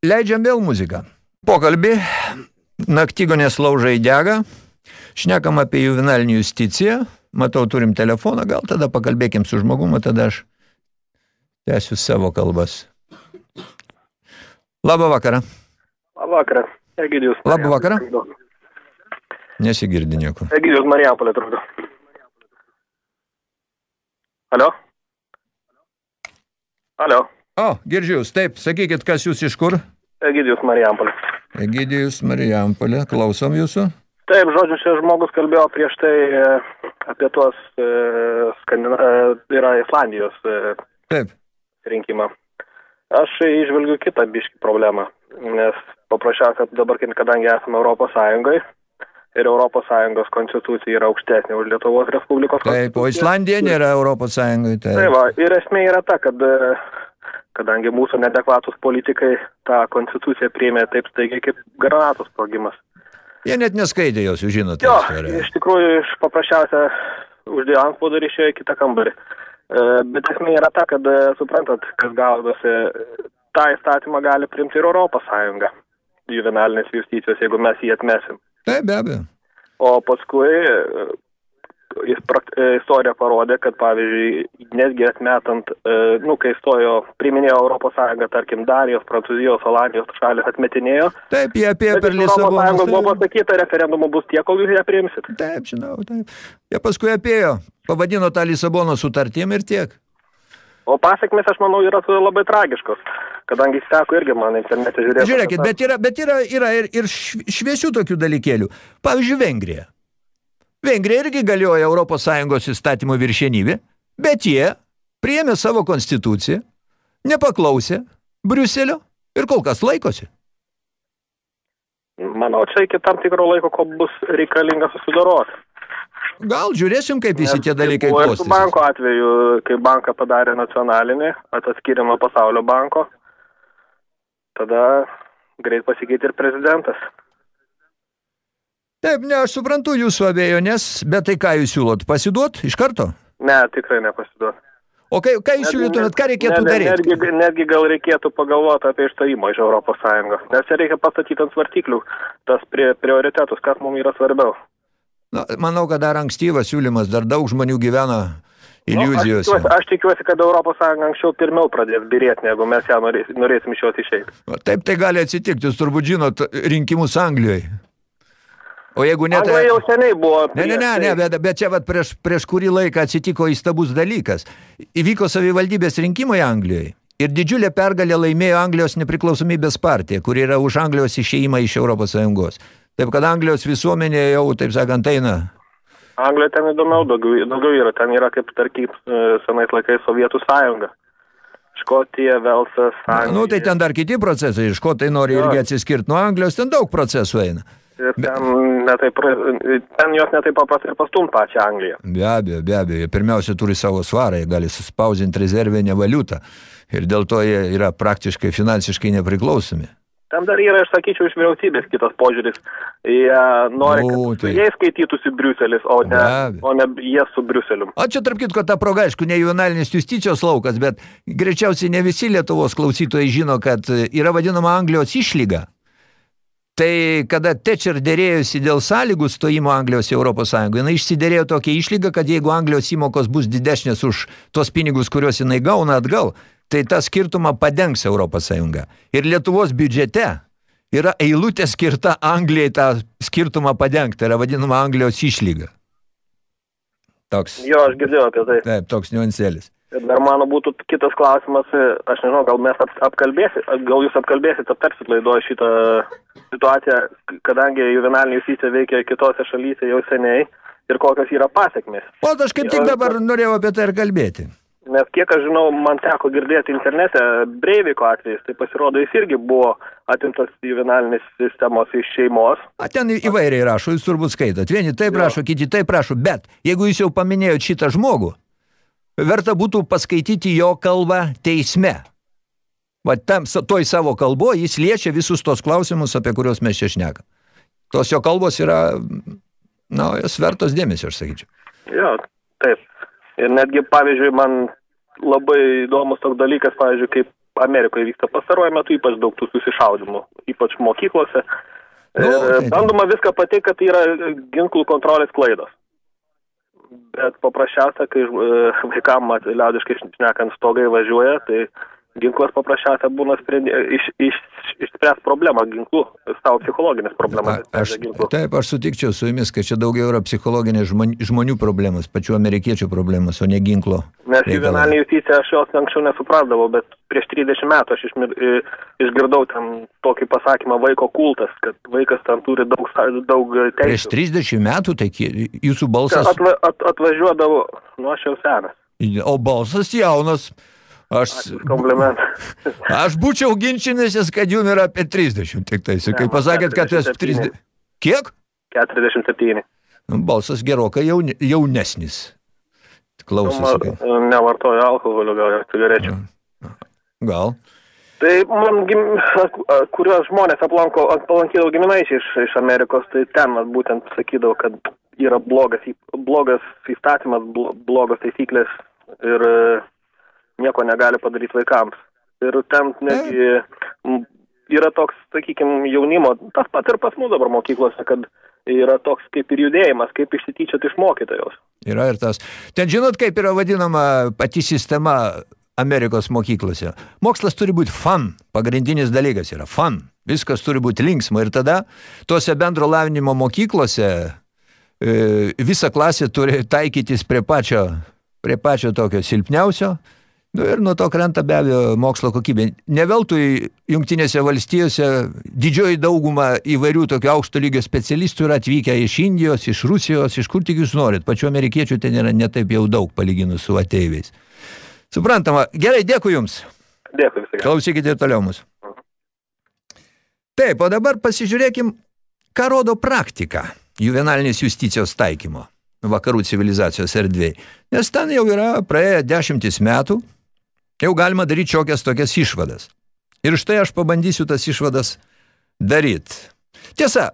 Leidžiam vėl muziką. Pokalbį, naktygonės laužai dega, šnekam apie juvenalinį justiciją, matau, turim telefoną, gal tada pakalbėkim su žmogumu, tada aš tęsiu savo kalbas. Labą vakarą. Labą vakarą. Egidijus. Labą vakarą. Nesigirdi nieko. Egidijus Marijampolė, atrodo. Alio? Alio? O, girdžiu jūs, taip, sakykit, kas jūs iš kur? Egidijus Marijampolė. Egidijus Marijampolė, klausom jūsų. Taip, žodžiu, čia žmogus kalbėjo prieš tai e, apie tuos e, Skandina... e, yra Islandijos e, Taip, rinkimą. Aš išvelgiu kitą biškį problemą, nes paprasčiausia, kad dabar, kadangi esame Europos Sąjungai ir Europos Sąjungos konstitucija yra aukštesnė už Lietuvos Respublikos taip, o konstituciją. Islandija nėra Europos Sąjungoje, Tai taip. va, ir esmė yra ta, kad e, kadangi mūsų neadekvatus politikai tą konstituciją priėmė taip staigiai kaip granatų sprogimas. Jie net neskaidė jos, jūs žinote. Jo, istoriją. iš tikrųjų, iš paprasčiausia uždėjo antspaudą ir išėjo į kitą kambarį. E, Bet esmė yra ta, kad, e, suprantat, kas gaudosi, tą įstatymą gali primti ir Europos Sąjunga juvenalinės justicijos, jeigu mes jį atmesim. Taip, be abejo. O paskui e, jis e, istorija parodė, kad pavyzdžiui, netgi atmetant, e, nu, kai stojo, priminėjo Europos Sąjungą, tarkim, Darijos, Prancūzijos, Olandijos šalis atmetinėjo, Taip, jie apie per iš Europos Sąjungos buvo Lisaboną. pasakyta, referendumu bus tiek, kol jūs ją priimsit. Taip, žinau, taip. Jie paskui apėjo, pavadino tą Lisabono sutartim ir tiek. O pasiekmes, aš manau, yra labai tragiškos, kadangi teko irgi man internete žiūrėti. Žiūrėkit, bet yra, bet yra, yra ir, ir šv- šviesių tokių dalykėlių. Pavyzdžiui, Vengrija. Vengrija irgi galioja Europos Sąjungos įstatymo viršenybė, bet jie priėmė savo konstituciją, nepaklausė Briuselio ir kol kas laikosi. Manau, čia iki tam tikro laiko, kol bus reikalinga susidoroti. Gal žiūrėsim, kaip visi tie dalykai klostysis. banko atveju, kai banką padarė nacionalinį, atskirimą pasaulio banko, tada greit pasikeitė ir prezidentas. Taip, ne, aš suprantu jūsų abejonės, bet tai ką jūs siūlot? Pasiduot iš karto? Ne, tikrai nepasiduos. O kai, ką jūs siūlytumėt, ką reikėtų ne, ne, daryti? Netgi, netgi gal reikėtų pagalvoti apie išstojimą iš Europos Sąjungos, nes reikia pastatyti ant svartyklių tas prie, prioritetus, kas mums yra svarbiau. Na, manau, kad dar ankstyvas siūlymas, dar daug žmonių gyvena Nu, aš, tikiuosi, aš tikiuosi, kad Europos Sąjunga anksčiau pirmiau pradės birėti, negu mes ją norės, norėsim iš jos išeiti. Taip tai gali atsitikti, jūs turbūt žinot rinkimus Anglijoje. O jeigu ne, Anglija jau seniai buvo. Ne, ne, ne, ne tai. bet, bet čia vat prieš, prieš kurį laiką atsitiko įstabus dalykas. Įvyko savivaldybės rinkimai Anglijoje ir didžiulė pergalė laimėjo Anglijos nepriklausomybės partija, kuri yra už Anglijos išėjimą iš Europos Sąjungos. Taip kad Anglijos visuomenė jau, taip sakant, eina. Anglija ten įdomiau daugiau, daugiau yra. Ten yra kaip, tarkim, e, senais laikais Sovietų sąjunga. Škotija, Velsas, Anglija. Nu, tai ten dar kiti procesai, škotai nori Jo. irgi atsiskirti nuo Anglijos, ten daug procesų eina. Ir ten, netaip, ten jos netaip paprastai ir pastumt pačią Angliją. Be abejo, be abejo. Pirmiausia turi savo svarą, jie gali suspausinti rezervinę valiutą. Ir dėl to jie yra praktiškai finansiškai nepriklausomi. Ten dar yra, aš sakyčiau, iš vyriausybės kitas požiūris. Jie nori, O, kad tai- jais skaitytųsi Briuselis, o ne, Be o ne jie su Briuseliu. O čia, tarp kitko, ta proga, aišku, ne juvenalinės justicijos laukas, bet greičiausiai ne visi Lietuvos klausytojai žino, kad yra vadinama Anglijos išlyga. Tai kada Thatcher dėrėjosi dėl sąlygų stojimo Anglijos į Europos Sąjungą, jinai išsiderėjo tokią išlygą, kad jeigu Anglijos įmokos bus didesnės už tos pinigus, kuriuos jinai gauna atgal, tai tą skirtumą padengs Europos Sąjunga. Ir Lietuvos biudžete yra eilutė skirta Anglijai tą skirtumą padengti, tai yra vadinama Anglijos išlyga. Toks, Jo, aš girdėjau apie tai. taip, toks niuansėlis. Ir dar mano būtų kitas klausimas, aš nežinau, gal mes ap, apkalbėsit, gal jūs apkalbėsit, aptarsit laidoje šitą situaciją, kadangi juvenalinė justicija veikia kitose šalyse jau seniai ir kokios yra pasiekmes. O aš kaip tik dabar norėjau apie tai ir kalbėti. Nes kiek aš žinau, man teko girdėti internete Breiviko atvejais, tai pasirodo jis irgi buvo atimtas juvenalinės sistemos iš šeimos. A, ten įvairiai rašo, jūs turbūt skaitot. Vieni taip Jo. rašo, kiti taip rašo, bet jeigu jūs jau paminėjot šitą žmogų, verta būtų paskaityti jo kalbą teisme. Va tam, toj savo kalbo jis liečia visus tos klausimus, apie kuriuos mes čia šnekam. Tos jo kalbos yra, na, jos vertos dėmesio, aš sakyčiau. Jo, taip. Ir netgi, pavyzdžiui, man labai įdomus toks dalykas, pavyzdžiui, kaip Amerikoje vyksta pastaruoju metu ypač daug tų susišaudimų, ypač mokyklose. Nu, Ir tai- bandoma viską pateikti, kad tai yra ginklų kontrolės klaidos. Bet paprasčiausia, kai e, vaikam, liaudiškai šnekant, stogai važiuoja, tai ginklas paprasčiausia būna sprendi, iš, iš, išspręs problemą ginklų, savo psichologinės problemas. A, aš, taip, aš sutikčiau su jumis, kad čia daugiau yra psichologinės žmonių, žmonių problemas, pačių amerikiečių problemas, o ne ginklo. Nes juvenalinė justicija aš jos anksčiau nesuprasdavau, bet prieš 30 metų aš išmir, išgirdau ten tokį pasakymą vaiko kultas, kad vaikas ten turi daug, daug Prieš teisų. 30 metų, tai jūsų balsas, Atva, at, atvažiuodavo, nu aš jau senas, o balsas jaunas. Aš, aš būčiau ginčinęsis, kad jum yra apie 30 tik tais. Kai pasakėt, kad 47. 30... Kiek? 47. Nu, Balsas gerokai jauni, jaunesnis. Klausosi. kaip- Nevartoju alkoholio, gal cigarečių. Gal. Tai man, gim, kuriuos žmonės aplanko, aplankydavo giminaičiai iš, iš Amerikos, tai ten būtent sakydavo, kad yra blogas, blogas įstatymas, blo- blogos taisyklės ir e, nieko negali padaryti vaikams. Ir ten netgi yra toks, sakykime, jaunimo, tas pat ir pas mus dabar mokyklose, kad yra toks kaip ir judėjimas, kaip išsityčioti iš mokytojos. Yra ir tas. Ten žinot, kaip yra vadinama pati sistema Amerikos mokyklose. Mokslas turi būti fun. Pagrindinis dalykas yra fun. Viskas turi būti linksma. Ir tada tuose bendro lavinimo mokyklose e, visa klasė turi taikytis prie pačio, prie pačio tokio silpniausio. Nu, ir nuo to krenta be abejo mokslo kokybė. Ne veltui jungtinėse valstijose didžioji dauguma įvairių tokio aukšto lygio specialistų yra atvykę iš Indijos, iš Rusijos, iš kur tik jūs norit. Pačių amerikiečių ten yra netaip jau daug palyginus su ateiviais. Suprantama. Gerai, dėkui Jums. Dėkui visai. Klausykite ir toliau mus. Taip, o dabar pasižiūrėkim, ką rodo praktika juvenalinės justicijos taikymo vakarų civilizacijos erdvėj. Nes ten jau yra praėję dešimtis metų, jau galima daryti šiokias tokias išvadas. Ir štai aš pabandysiu tas išvadas daryti. Tiesa,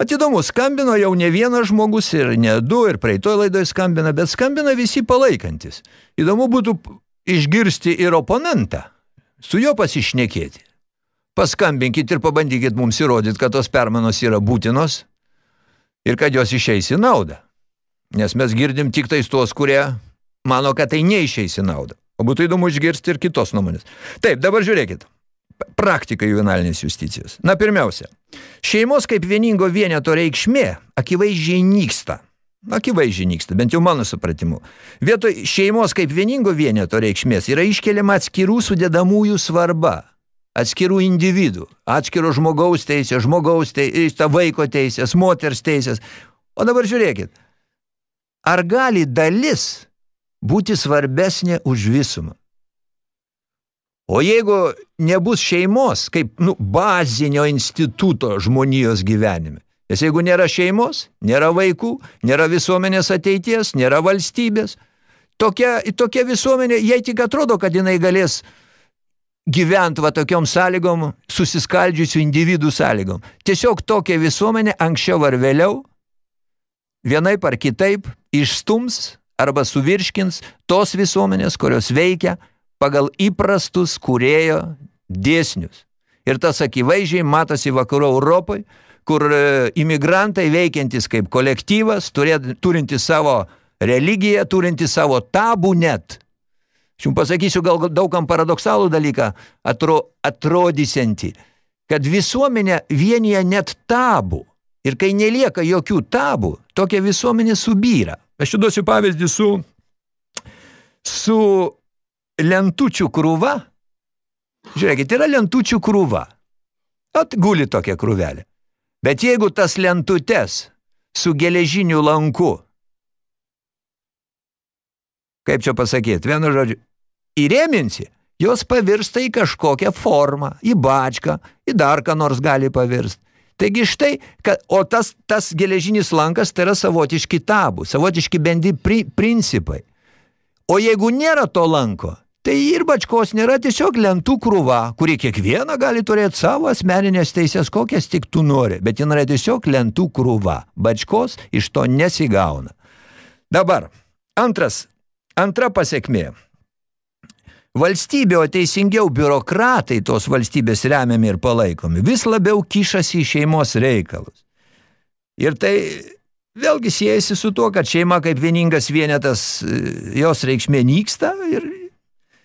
atidomu, skambino jau ne vienas žmogus ir ne du, ir praeitoj laidoje skambina, bet skambina visi palaikantis. Įdomu būtų išgirsti ir oponentą, su juo pasišnekėti. Paskambinkit ir pabandykit mums įrodyti, kad tos permanos yra būtinos ir kad jos išeis į naudą. Nes mes girdim tik tais tuos, kurie mano, kad tai neišeis į naudą. Būtų įdomu išgirsti ir kitos nuomonės. Taip, dabar žiūrėkit. Praktika juvenalinės justicijos. Na, pirmiausia, šeimos kaip vieningo vieneto reikšmė akivaizdžiai nyksta. Akivaizdžiai nyksta, bent jau mano supratimu. Vietoj šeimos kaip vieningo vieneto reikšmės yra iškeliama atskirų sudėdamųjų svarba. Atskirų individų, atskiro žmogaus teisės, žmogaus teisės, vaiko teisės, moters teisės. O dabar žiūrėkit, ar gali dalis būti svarbesnė už visumą? O jeigu nebus šeimos kaip nu, bazinio instituto žmonijos gyvenime, Nes jeigu nėra šeimos, nėra vaikų, nėra visuomenės ateities, nėra valstybės, tokia, tokia visuomenė, jai tik atrodo, kad jinai galės gyventi va tokiom sąlygom, susiskaldžiusių individų sąlygom. Tiesiog tokia visuomenė anksčiau ar vėliau, vienaip ar kitaip, išstums arba suvirškins tos visuomenės, kurios veikia pagal įprastus kūrėjo dėsnius. Ir tas akivaizdžiai matosi vakarų Europoje, kur e, imigrantai veikiantis kaip kolektyvas, turintis savo religiją, turinti savo tabų net. Aš jums pasakysiu gal daugam paradoksalų dalyką, atro, atrodysianti, kad visuomenė vienyje net tabų. Ir kai nelieka jokių tabų, tokia visuomenė subyra. Aš čia duosiu pavyzdį su, su lentučių krūva. Žiūrėkit, yra lentučių krūva. At guli tokia krūvelė. Bet jeigu tas lentutes su geležiniu lanku kaip čia pasakyti, vienu žodžiu, įrėminsi, jos pavirsta į kažkokią formą, į bačką, į dar ką nors gali pavirsti. Taigi štai, kad, o tas, tas geležinis lankas tai yra savotiški tabų, savotiški bendi pri, principai. O jeigu nėra to lanko, tai ir bačkos nėra tiesiog lentų krūva, kuri kiekviena gali turėti savo asmeninės teisės, kokias tik tu nori, bet jin yra tiesiog lentų krūva. Bačkos iš to nesigauna. Dabar, antras Antra pasiekmė. Valstybė, o teisingiau biurokratai tos valstybės remiami ir palaikomi, vis labiau kišasi į šeimos reikalus. Ir tai vėlgi siejasi su tuo, kad šeima kaip vieningas vienetas, jos reikšmė nyksta ir,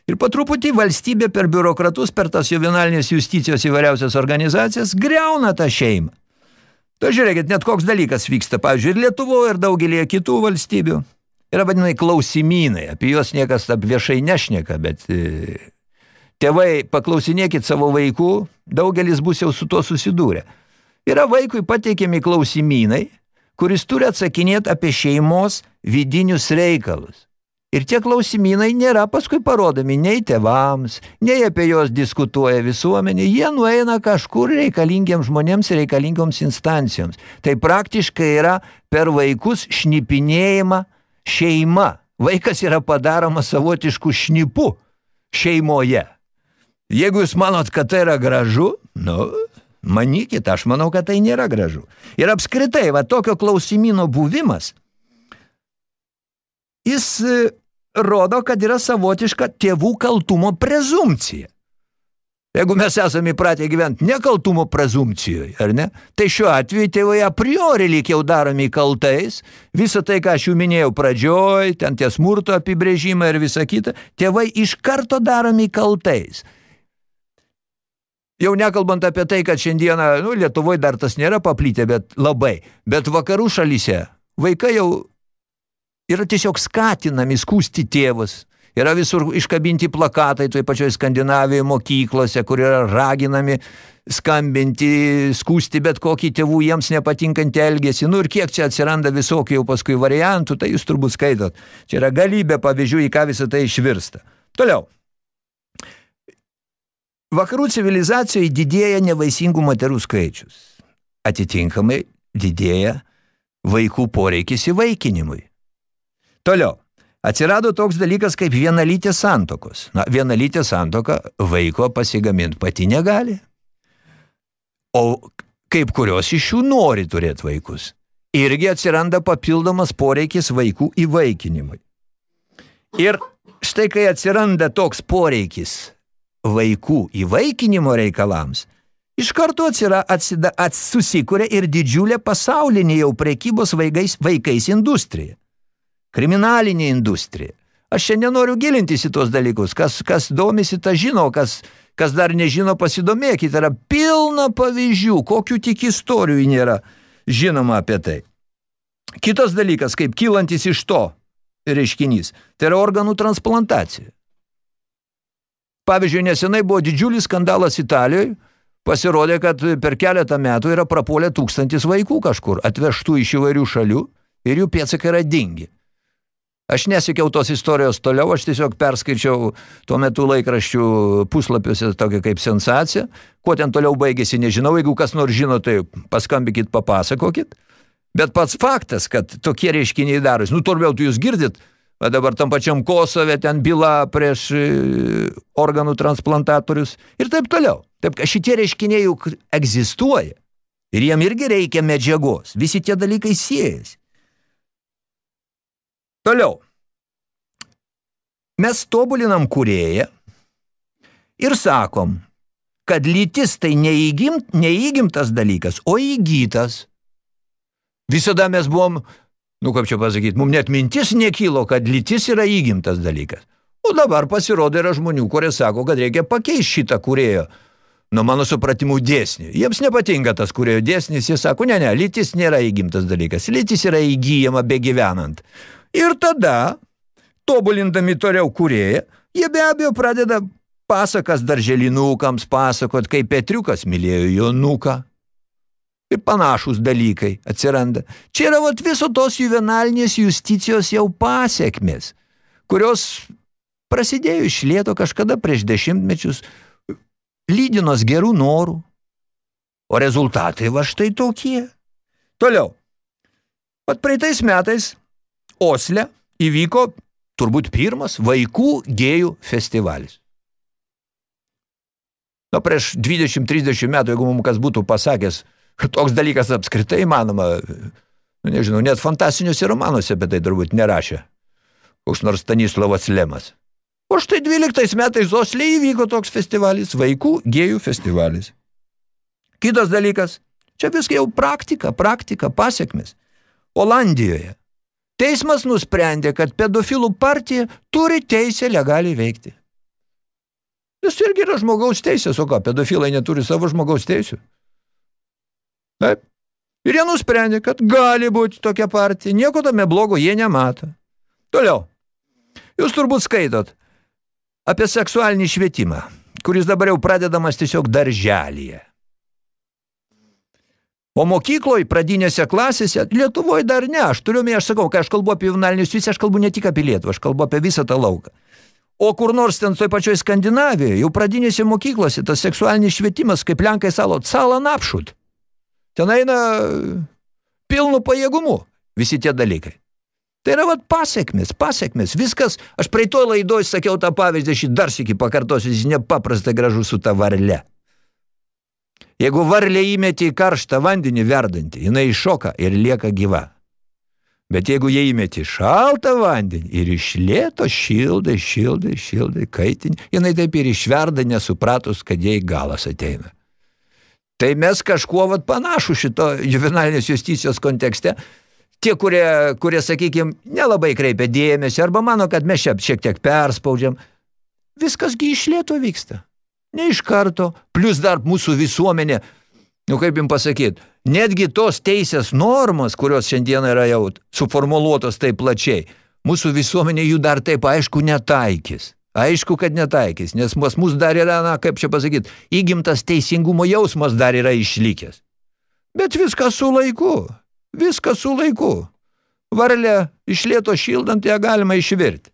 ir po truputį valstybė per biurokratus, per tas juvenalinės justicijos įvairiausias organizacijas greuna tą šeimą. Tai žiūrėkit, net koks dalykas vyksta, pavyzdžiui, ir Lietuvoje, ir daugelį kitų valstybių – yra vadinamai klausimynai, apie juos niekas viešai nešneka, bet e, tėvai paklausinėkit savo vaikų, daugelis bus jau su tuo susidūrę. Yra vaikui pateikiami klausimynai, kuris turi atsakinėti apie šeimos vidinius reikalus. Ir tie klausimynai nėra paskui parodomi nei tėvams, nei apie juos diskutuoja visuomenė, jie nueina kažkur reikalingiems žmonėms ir reikalingoms instancijoms. Tai praktiškai yra per vaikus šnipinėjimą šeima. Vaikas yra padaromas savotiškų šnipų šeimoje. Jeigu jūs manot, kad tai yra gražu, nu, manykit, aš manau, kad tai nėra gražu. Ir apskritai, va, tokio klausimino buvimas, jis e, rodo, kad yra savotiška tėvų kaltumo prezumcija. Jeigu mes esame įpratę gyventi nekaltumo prezumcijoje, ar ne, tai šiuo atveju tėvai a priori lyg jau daromi kaltais, visą tai, ką aš jau minėjau pradžioj, ten tie smurto apibrėžimai ir visa kita, tėvai iš karto daromi kaltais. Jau nekalbant apie tai, kad šiandieną, nu, Lietuvoje dar tas nėra paplytę, bet labai, bet vakarų šalyse vaikai jau yra tiesiog skatinami skūsti tėvus, Yra visur iškabinti plakatai, toj pačioj Skandinavijoje mokyklose, kur yra raginami skambinti, skūsti bet kokį tėvų jiems nepatinkantį elgesį. Nu ir kiek čia atsiranda visokių jau paskui variantų, tai jūs turbūt skaitot. Čia yra galybė pavyzdžių, į ką visą tai išvirsta. Toliau. Vakarų civilizacijoje didėja nevaisingų moterų skaičius. Atitinkamai didėja vaikų poreikis įvaikinimui. Toliau. Atsirado toks dalykas kaip vienalytės santokos. Na, vienalytė santoka vaiko pasigaminti pati negali. O kaip kurios iš jų nori turėti vaikus. Irgi atsiranda papildomas poreikis vaikų įvaikinimui. Ir štai kai atsiranda toks poreikis vaikų įvaikinimo reikalams, iš karto atsira, atsida, ats, susikuria ir didžiulė pasaulinė jau prekybos vaikais, vaikais industrija kriminalinė industrija. Aš čia nenoriu gilintis į tos dalykus. Kas, kas domisi, tas žino, kas, kas dar nežino, pasidomėkite. Yra pilna pavyzdžių, kokių tik istorijų nėra žinoma apie tai. Kitas dalykas, kaip kylantis iš to reiškinys, tai yra organų transplantacija. Pavyzdžiui, nesenai buvo didžiulis skandalas Italijoje, pasirodė, kad per keletą metų yra prapuolę tūkstantis vaikų kažkur, atvežtų iš įvairių šalių ir jų pėtsakai yra dingi. Aš nesiekiau tos istorijos toliau, aš tiesiog perskaičiau tuo metu laikraščių puslapiuose tokia kaip sensacija. Kuo ten toliau baigėsi, nežinau, jeigu kas nors žino, tai paskambykit, papasakokit. Bet pats faktas, kad tokie reiškiniai darosi, nu toliau tu jūs girdit, va dabar tam pačiam Kosove ten byla prieš e, organų transplantatorius ir taip toliau. Taip, šitie reiškiniai juk egzistuoja. Ir jiem irgi reikia medžiagos. Visi tie dalykai siejasi. Toliau. Mes tobulinam kurėją ir sakom, kad lytis tai neįgimt, neįgimtas dalykas, o įgytas. Visada mes buvom, nu kaip čia pasakyti, mums net mintis nekylo, kad lytis yra įgimtas dalykas. O dabar pasirodo yra žmonių, kurie sako, kad reikia pakeisti šitą kurėjo, nuo mano supratimų dėsnį. Jiems nepatinka tas kurėjo dėsnis, jie sako, ne, ne, lytis nėra įgimtas dalykas, lytis yra įgyjama be gyvenant. Ir tada, tobulindami toliau kurėją, jie be abejo pradeda pasakas darželinukams pasakot, kaip Petriukas mylėjo Jonuką. Ir panašus dalykai atsiranda. Čia yra vat, viso tos juvenalinės justicijos jau pasiekmės, kurios prasidėjo iš lėto kažkada prieš dešimtmečius, lydinos gerų norų, o rezultatai va štai tokie. Toliau. Pat praeitais metais Osle įvyko turbūt pirmas vaikų gėjų festivalis. Na, prieš 20-30 metų, jeigu mums kas būtų pasakęs, kad toks dalykas apskritai įmanoma, nu, nežinau, net fantastiniuose romanuose apie tai turbūt nerašė. Koks nors Stanislavas Lemas. O štai 12 metais Osle įvyko toks festivalis, vaikų gėjų festivalis. Kitas dalykas, čia viskai jau praktika, praktika, pasiekmes. Olandijoje Teismas nusprendė, kad pedofilų partija turi teisę legaliai veikti. Jis irgi yra žmogaus teisės, o ką, pedofilai neturi savo žmogaus teisių. Taip. Ir jie nusprendė, kad gali būti tokia partija, nieko tame blogo jie nemato. Toliau. Jūs turbūt skaitot apie seksualinį švietimą, kuris dabar jau pradedamas tiesiog darželyje. O mokykloje, pradinėse klasėse, Lietuvoje dar ne, aš turiu, aš sakau, kai aš kalbu apie juvenalinius visi, aš kalbu ne tik apie Lietuvą, aš kalbu apie visą tą lauką. O kur nors ten toj pačioj Skandinavijoje, jau pradinėse mokyklose, tas seksualinis švietimas, kaip Lenkai salo, cala napšut. Ten eina pilnu pajėgumu visi tie dalykai. Tai yra vat pasiekmes, pasiekmes, viskas, aš praeitoj laidoj sakiau tą pavyzdį, aš jį dar sėki pakartosiu, jis nepaprastai gražus su ta varle. Jeigu varlė įmeti į karštą vandenį verdantį, jinai iššoka ir lieka gyva. Bet jeigu jie įmeti šaltą vandenį ir iš lėto šildai, šildai, šildai, kaitinį, jinai taip ir išverda nesupratus, kad jai galas ateina. Tai mes kažkuo vat, panašu šito juvenalinės justicijos kontekste. Tie, kurie, kurie sakykime, nelabai kreipia dėmesį arba mano, kad mes čia šiek tiek perspaudžiam, viskasgi iš lėto vyksta. Ne iš karto, plus dar mūsų visuomenė, nu kaip jums pasakyti, netgi tos teisės normos, kurios šiandien yra jau suformuluotos taip plačiai, mūsų visuomenė jų dar taip aišku netaikys. Aišku, kad netaikys, nes pas mus dar yra, na, kaip čia pasakyti, įgimtas teisingumo jausmas dar yra išlikęs. Bet viskas su laiku, viskas su laiku. Varlę iš lėto šildant ją galima išvirti.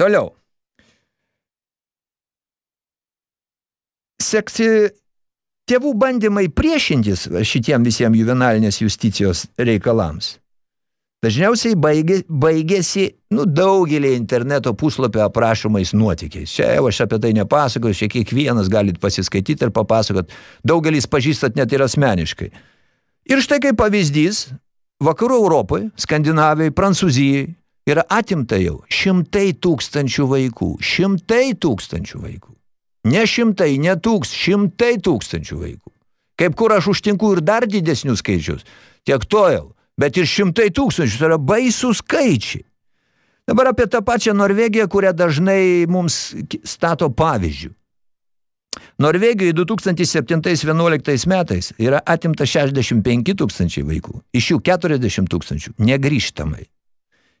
Toliau. Seksi tėvų bandymai priešintis šitiem visiems juvenalinės justicijos reikalams. Dažniausiai baigė, baigėsi nu, daugelį interneto puslapio aprašomais nuotykiais. Čia jau aš apie tai nepasakoju, čia kiekvienas galit pasiskaityti ir papasakot. Daugelis pažįstat net ir asmeniškai. Ir štai kaip pavyzdys, vakarų Europoje, Skandinavijai, Prancūzijai yra atimta jau šimtai tūkstančių vaikų. Šimtai tūkstančių vaikų. Ne šimtai, ne tūks, šimtai tūkstančių vaikų. Kaip kur aš užtinku ir dar didesnius skaičius. Tiek to jau. Bet ir šimtai tūkstančių tai yra baisų skaičiai. Dabar apie tą pačią Norvegiją, kurią dažnai mums stato pavyzdžių. Norvegijoje 2007-2011 metais yra atimta 65 tūkstančiai vaikų, iš jų 40 tūkstančių negrįžtamai.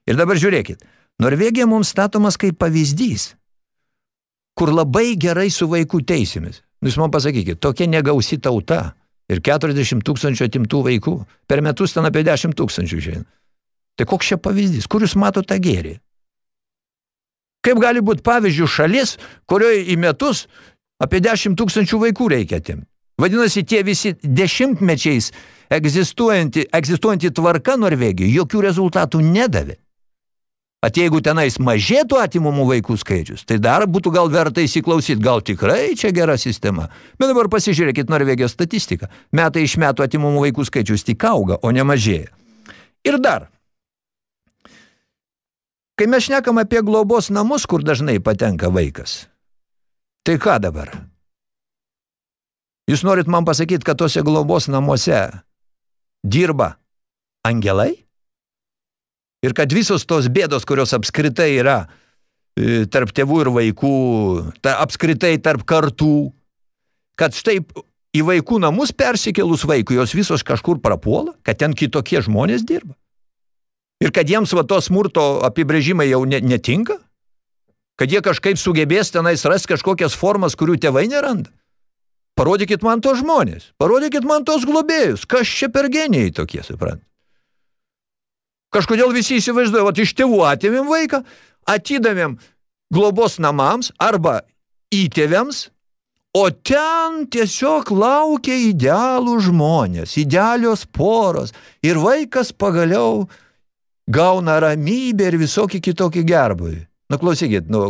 Ir dabar žiūrėkit, Norvegija mums statomas kaip pavyzdys kur labai gerai su vaikų teisėmis. Nu, jūs man pasakykit, tokia negausi tauta ir 40 tūkstančių atimtų vaikų, per metus ten apie 10 tūkstančių išeina. Tai koks čia pavyzdys? Kur jūs mato tą gėrį? Kaip gali būti pavyzdžių šalis, kurioje į metus apie 10 tūkstančių vaikų reikia atimti? Vadinasi, tie visi dešimtmečiais egzistuojanti, egzistuojanti tvarka Norvegijoje jokių rezultatų nedavė. At jeigu tenais mažėtų atimamų vaikų skaičius, tai dar būtų gal verta įsiklausyti, gal tikrai čia gera sistema. Bet dabar pasižiūrėkit Norvegijos statistiką. Metai iš metų atimamų vaikų skaičius tik auga, o ne mažėja. Ir dar. Kai mes šnekam apie globos namus, kur dažnai patenka vaikas, tai ką dabar? Jūs norit man pasakyti, kad tose globos namuose dirba angelai? Ir kad visos tos bėdos, kurios apskritai yra e, tarp tėvų ir vaikų, ta, apskritai tarp kartų, kad štai į vaikų namus persikėlus vaikui, jos visos kažkur prapuola, kad ten kitokie žmonės dirba. Ir kad jiems va to smurto apibrėžimai jau ne, netinka, kad jie kažkaip sugebės tenais rasti kažkokias formas, kurių tėvai neranda. Parodykit man tos žmonės, parodykit man tos globėjus, kas čia per genijai tokie, suprant. Kažkodėl visi įsivaizduoja, vat iš tėvų atėmėm vaiką, atidavėm globos namams arba įtėviams, o ten tiesiog laukia idealų žmonės, idealios poros ir vaikas pagaliau gauna ramybę ir visokį kitokį gerbuvį. Na, klausykit, nu,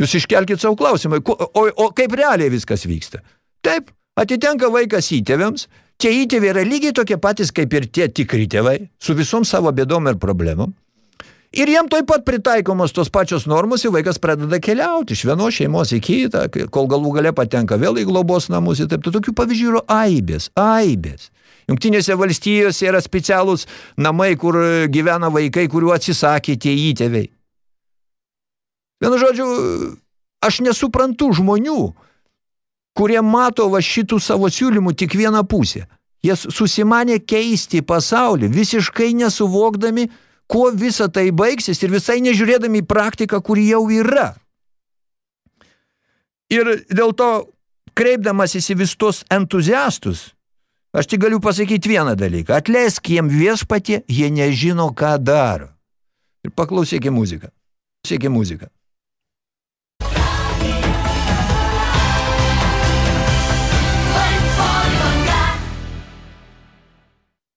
Jūs iškelkit savo klausimą, o, o kaip realiai viskas vyksta? Taip, atitenka vaikas įtėviams, tie įtėviai yra lygiai tokie patys kaip ir tie tikri tėvai, su visom savo bėdom ir problemom. Ir jiem taip pat pritaikomos tos pačios normos ir vaikas pradeda keliauti iš vienos šeimos į kitą, kol galų gale patenka vėl į globos namus ir taip. Tokių pavyzdžių yra aibės, aibės. Jungtinėse valstijose yra specialūs namai, kur gyvena vaikai, kuriuo atsisakė tie įtėviai. Vienu žodžiu, aš nesuprantu žmonių, kurie mato va šitų savo siūlymų tik vieną pusę. Jie susimanė keisti pasaulį, visiškai nesuvokdami, kuo visa tai baigsis ir visai nežiūrėdami į praktiką, kuri jau yra. Ir dėl to, kreipdamasis į vis tos entuziastus, aš tik galiu pasakyti vieną dalyką. Atleisk jiem viešpatie, jie nežino, ką daro. Ir paklausykime muziką. Klausykime muziką.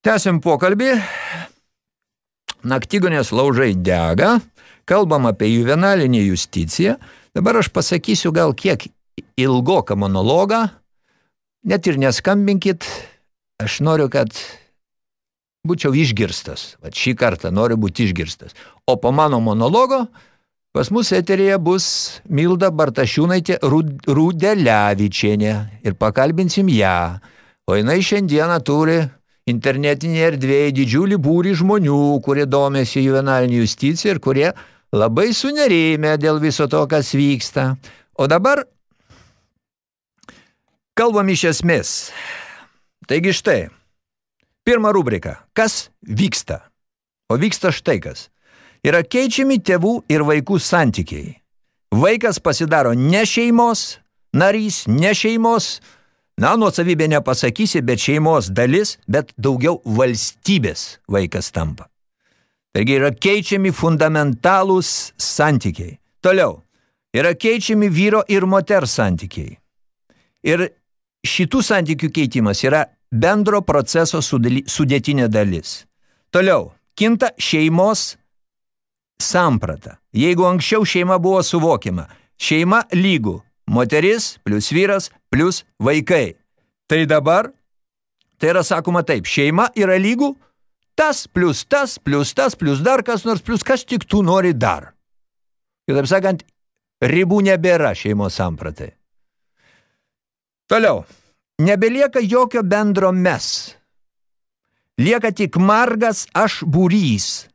Tęsim pokalbį. Naktigonės laužai dega, kalbam apie juvenalinį justiciją. Dabar aš pasakysiu gal kiek ilgoką monologą, net ir neskambinkit, aš noriu, kad būčiau išgirstas. Vat šį kartą noriu būti išgirstas. O po mano monologo pas mus eterėje bus Milda Bartašiūnaitė Rudelevičienė ir pakalbinsim ją. O jinai šiandieną turi internetinėje erdvėje didžiulį būrį žmonių, kurie domėsi juvenalinį justiciją ir kurie labai sunerėmė dėl viso to, kas vyksta. O dabar kalbam iš esmės. Taigi štai, pirma rubrika – kas vyksta? O vyksta štai kas. Yra keičiami tėvų ir vaikų santykiai. Vaikas pasidaro ne šeimos narys, ne šeimos Na, nuosavybė nepasakysi, bet šeimos dalis, bet daugiau valstybės vaikas tampa. Taigi yra keičiami fundamentalūs santykiai. Toliau, yra keičiami vyro ir moters santykiai. Ir šitų santykių keitimas yra bendro proceso sudėtinė dalis. Toliau, kinta šeimos samprata. Jeigu anksčiau šeima buvo suvokiama, šeima lygų moteris plus vyras plus vaikai. Tai dabar, tai yra sakoma taip, šeima yra lygų, tas plus tas, plus tas, plus dar kas nors, plus kas tik tu nori dar. Ir taip sakant, ribų nebėra šeimos sampratai. Toliau, nebelieka jokio bendro mes. Lieka tik margas aš būrys.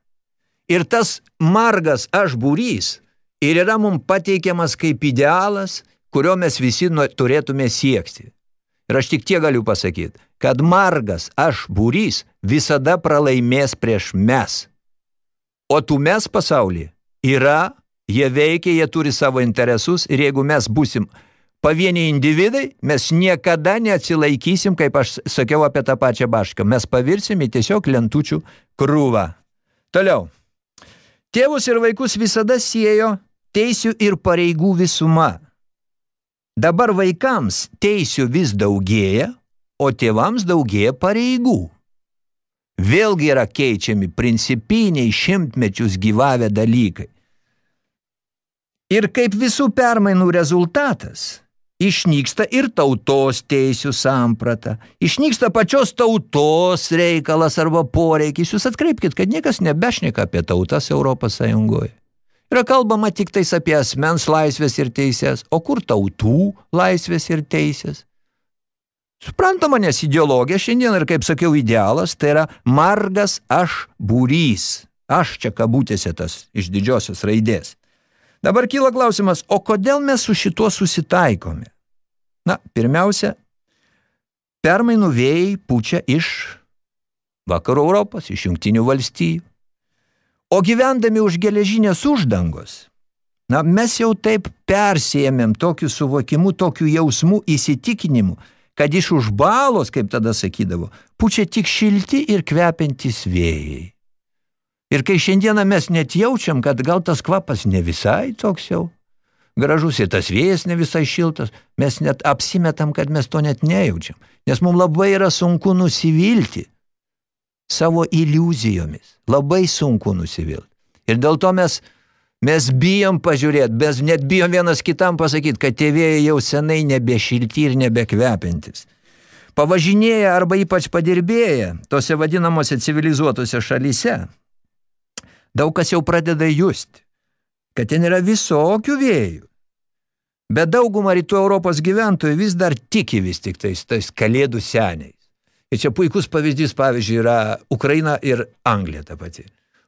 Ir tas margas aš būrys ir yra mums pateikiamas kaip idealas, kurio mes visi turėtume siekti. Ir aš tik tiek galiu pasakyti, kad margas aš būrys visada pralaimės prieš mes. O tų mes pasaulyje yra, jie veikia, jie turi savo interesus ir jeigu mes busim pavieniai individai, mes niekada neatsilaikysim, kaip aš sakiau apie tą pačią bašką. Mes pavirsim į tiesiog lentučių krūvą. Toliau. Tėvus ir vaikus visada siejo teisių ir pareigų visuma. Dabar vaikams teisių vis daugėja, o tėvams daugėja pareigų. Vėlgi yra keičiami principiniai šimtmečius gyvavę dalykai. Ir kaip visų permainų rezultatas, išnyksta ir tautos teisių samprata, išnyksta pačios tautos reikalas arba poreikis. Jūs atkreipkite, kad niekas nebešneka apie tautas Europos Sąjungoje. Yra kalbama tik tais apie asmens laisvės ir teisės, o kur tautų laisvės ir teisės? Suprantama, nes ideologija šiandien ir, kaip sakiau, idealas, tai yra margas aš būrys. Aš čia kabutėse tas iš didžiosios raidės. Dabar kyla klausimas, o kodėl mes su šituo susitaikome? Na, pirmiausia, permainų vėjai pučia iš vakarų Europos, iš jungtinių valstijų. O gyvendami už geležinės uždangos, na, mes jau taip persėmėm tokiu suvokimu, tokiu jausmu, įsitikinimu, kad iš už balos, kaip tada sakydavo, pučia tik šilti ir kvepiantys vėjai. Ir kai šiandieną mes net jaučiam, kad gal tas kvapas ne visai toks jau gražus ir tas vėjas ne visai šiltas, mes net apsimetam, kad mes to net nejaučiam. Nes mums labai yra sunku nusivilti savo iliuzijomis. Labai sunku nusivilti. Ir dėl to mes, mes bijom pažiūrėti, mes net bijom vienas kitam pasakyti, kad tie vėjai jau senai nebešilti ir nebekvepintis. Pavažinėję arba ypač padirbėję tose vadinamose civilizuotose šalyse, daug kas jau pradeda justi, kad ten yra visokių vėjų. Bet dauguma rytų Europos gyventojų vis dar tiki vis tik tais, tais kalėdų seniais. Ir čia puikus pavyzdys, pavyzdžiui, yra Ukraina ir Anglija ta pati.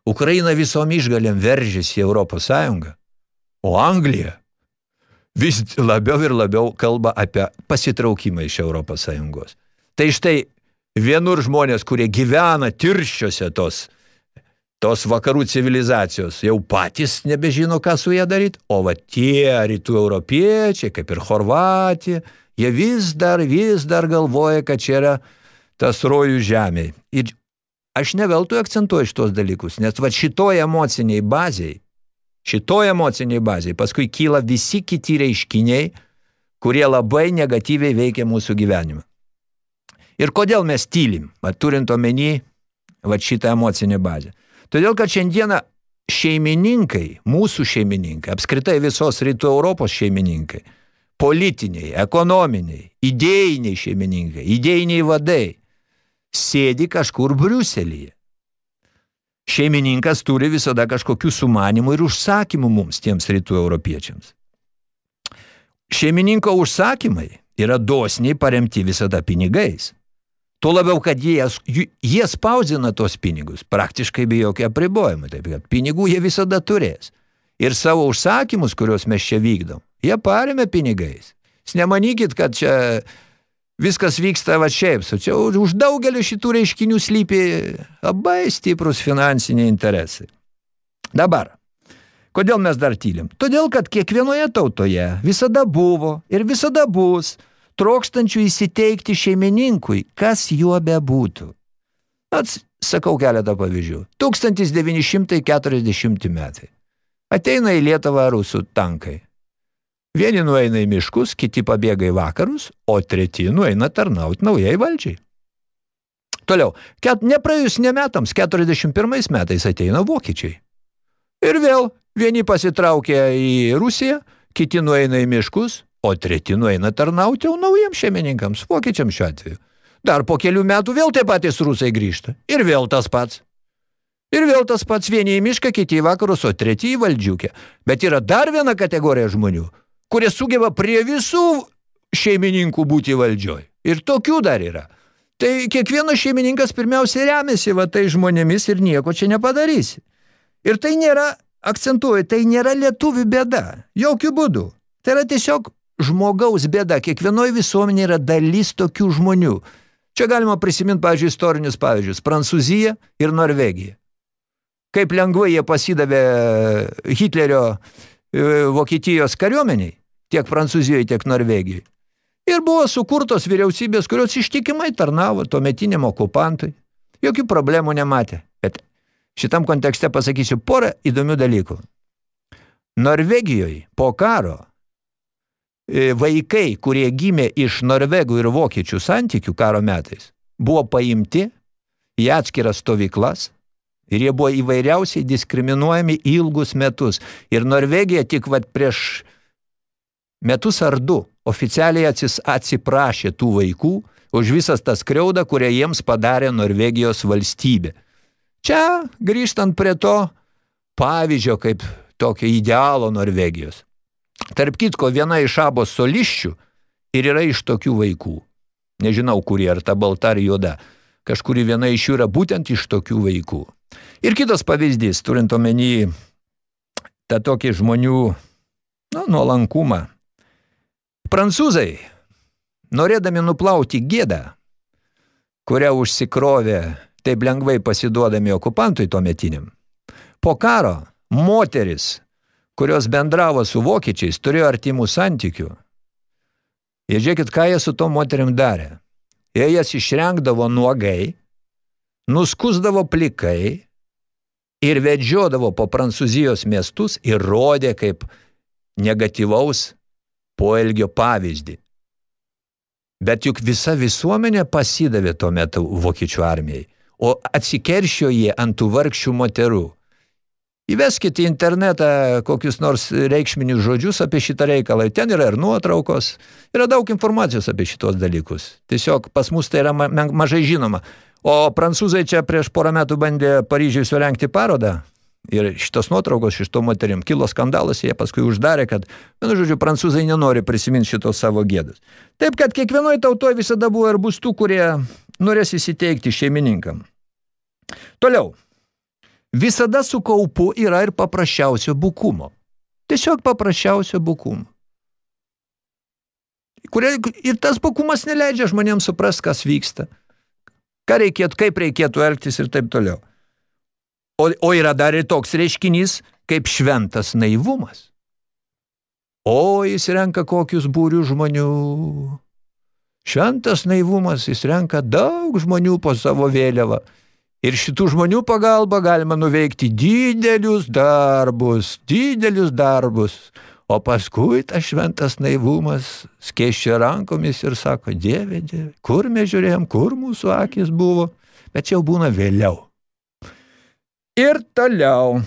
Ukraina visom išgalėm veržėsi į Europos Sąjungą, o Anglija vis labiau ir labiau kalba apie pasitraukimą iš Europos Sąjungos. Tai štai vienur žmonės, kurie gyvena tirščiose tos, tos vakarų civilizacijos, jau patys nebežino, ką su ją daryti, o va tie rytų europiečiai, kaip ir Horvatija, jie vis dar, vis dar galvoja, kad čia yra tas rojų žemėj. Ir aš neveltui akcentuoju šitos dalykus, nes va šitoj emociniai baziai, šitoj emociniai baziai paskui kyla visi kiti reiškiniai, kurie labai negatyviai veikia mūsų gyvenimą. Ir kodėl mes tylim, va, turint omeny va, šitą emocinę bazę? Todėl, kad šiandieną šeimininkai, mūsų šeimininkai, apskritai visos rytų Europos šeimininkai, politiniai, ekonominiai, idėjiniai šeimininkai, idėjiniai vadai, sėdi kažkur Briuselyje. Šeimininkas turi visada kažkokių sumanimų ir užsakymų mums, tiems rytų europiečiams. Šeimininko užsakymai yra dosniai paremti visada pinigais. Tuo labiau, kad jie, jie spausdina tos pinigus, praktiškai be jokio apribojimo, taip kad pinigų jie visada turės. Ir savo užsakymus, kuriuos mes čia vykdom, jie paremė pinigais. Jūs nemanykit, kad čia viskas vyksta va šiaip. Čia už daugelį šitų reiškinių slypi labai stiprus finansiniai interesai. Dabar, kodėl mes dar tylim? Todėl, kad kiekvienoje tautoje visada buvo ir visada bus trokstančių įsiteikti šeimininkui, kas juo bebūtų. Ats, sakau keletą pavyzdžių. 1940 metai. Ateina į Lietuvą rusų tankai. Vieni nueina į miškus, kiti pabėga į vakarus, o treti nueina tarnauti naujai valdžiai. Toliau, ket, nepraėjus nemetams, 41 metais ateina vokiečiai. Ir vėl vieni pasitraukia į Rusiją, kiti nueina į miškus, o treti nueina tarnauti jau naujiems šeimininkams, vokiečiams šiuo atveju. Dar po kelių metų vėl tie patys rusai grįžta. Ir vėl tas pats. Ir vėl tas pats vieni į mišką, kiti į vakarus, o treti į valdžiukę. Bet yra dar viena kategorija žmonių – kurie sugeba prie visų šeimininkų būti valdžioj. Ir tokių dar yra. Tai kiekvienas šeimininkas pirmiausia remiasi va tai žmonėmis ir nieko čia nepadarysi. Ir tai nėra, akcentuoju, tai nėra lietuvių bėda. Jokių būdų. Tai yra tiesiog žmogaus bėda. Kiekvienoje visuomenėje yra dalis tokių žmonių. Čia galima prisiminti, pavyzdžiui, istorinius pavyzdžius. Prancūzija ir Norvegija. Kaip lengvai jie pasidavė Hitlerio e, Vokietijos kariuomeniai tiek Prancūzijoje, tiek Norvegijoje. Ir buvo sukurtos vyriausybės, kurios ištikimai tarnavo tuometiniam okupantui. Jokių problemų nematė. Bet šitam kontekste pasakysiu porą įdomių dalykų. Norvegijoje po karo e, vaikai, kurie gimė iš norvegų ir vokiečių santykių karo metais, buvo paimti į atskiras stovyklas ir jie buvo įvairiausiai diskriminuojami ilgus metus. Ir Norvegija tik vat prieš metus ar du oficialiai atsis, atsiprašė tų vaikų už visas tas kriaudą, kurią jiems padarė Norvegijos valstybė. Čia grįžtant prie to pavyzdžio kaip tokio idealo Norvegijos. Tarp kitko, viena iš abos soliščių ir yra iš tokių vaikų. Nežinau, kurie, ar ta balta ar juoda. Kažkuri viena iš jų yra būtent iš tokių vaikų. Ir kitas pavyzdys, turint omeny tą tokį žmonių nu, nuolankumą. Prancūzai, norėdami nuplauti gėdą, kurią užsikrovė taip lengvai pasiduodami okupantui tuometiniam, po karo moteris, kurios bendravo su vokiečiais, turėjo artimų santykių. Ir žiūrėkit, ką jie su to moterim darė. Jie jas išrengdavo nuogai, nuskusdavo plikai ir vedžiodavo po Prancūzijos miestus ir rodė kaip negatyvaus poelgio pavyzdį. Bet juk visa visuomenė pasidavė tuo metu vokiečių armijai, o atsikeršio jie ant tų vargšių moterų. Įveskite į internetą kokius nors reikšminius žodžius apie šitą reikalą. Ten yra ir nuotraukos, yra daug informacijos apie šitos dalykus. Tiesiog pas mus tai yra ma mažai žinoma. O prancūzai čia prieš porą metų bandė Paryžiui surengti parodą. Ir šitos nuotraukos iš to moterim kilo skandalas, jie paskui uždarė, kad, vienu žodžiu, prancūzai nenori prisiminti šitos savo gėdus. Taip, kad kiekvienoje tautoje visada buvo ir bus tų, kurie norės įsiteikti šeimininkam. Toliau. Visada su kaupu yra ir paprasčiausio bukumo. Tiesiog paprasčiausio bukumo. Kurie, ir tas bukumas neleidžia žmonėms suprast, kas vyksta. Ką reikėtų, kaip reikėtų elgtis ir taip toliau. O, o yra dar ir toks reiškinys kaip šventas naivumas. O jis renka kokius būrių žmonių. Šventas naivumas, jis renka daug žmonių po savo vėliavą. Ir šitų žmonių pagalba galima nuveikti didelius darbus, didelius darbus. O paskui tas šventas naivumas skėščia rankomis ir sako, Dieve, Dieve, kur mes žiūrėjom, kur mūsų akis buvo, bet jau būna vėliau. Ir toliau.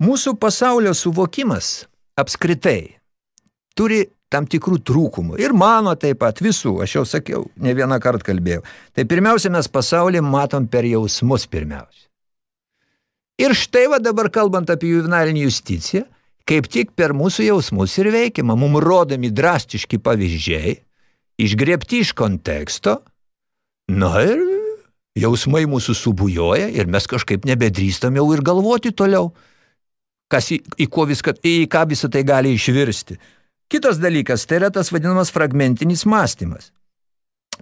Mūsų pasaulio suvokimas apskritai turi tam tikrų trūkumų. Ir mano taip pat visų, aš jau sakiau, ne vieną kartą kalbėjau. Tai pirmiausia, mes pasaulį matom per jausmus pirmiausia. Ir štai va dabar kalbant apie juvenalinį justiciją, kaip tik per mūsų jausmus ir veikiama, mums rodomi drastiški pavyzdžiai, išgriebti iš konteksto, na ir jausmai mūsų subujoja ir mes kažkaip nebedrįstam jau ir galvoti toliau, kas į, į, ko viską, į ką visą tai gali išvirsti. Kitas dalykas, tai yra tas vadinamas fragmentinis mąstymas.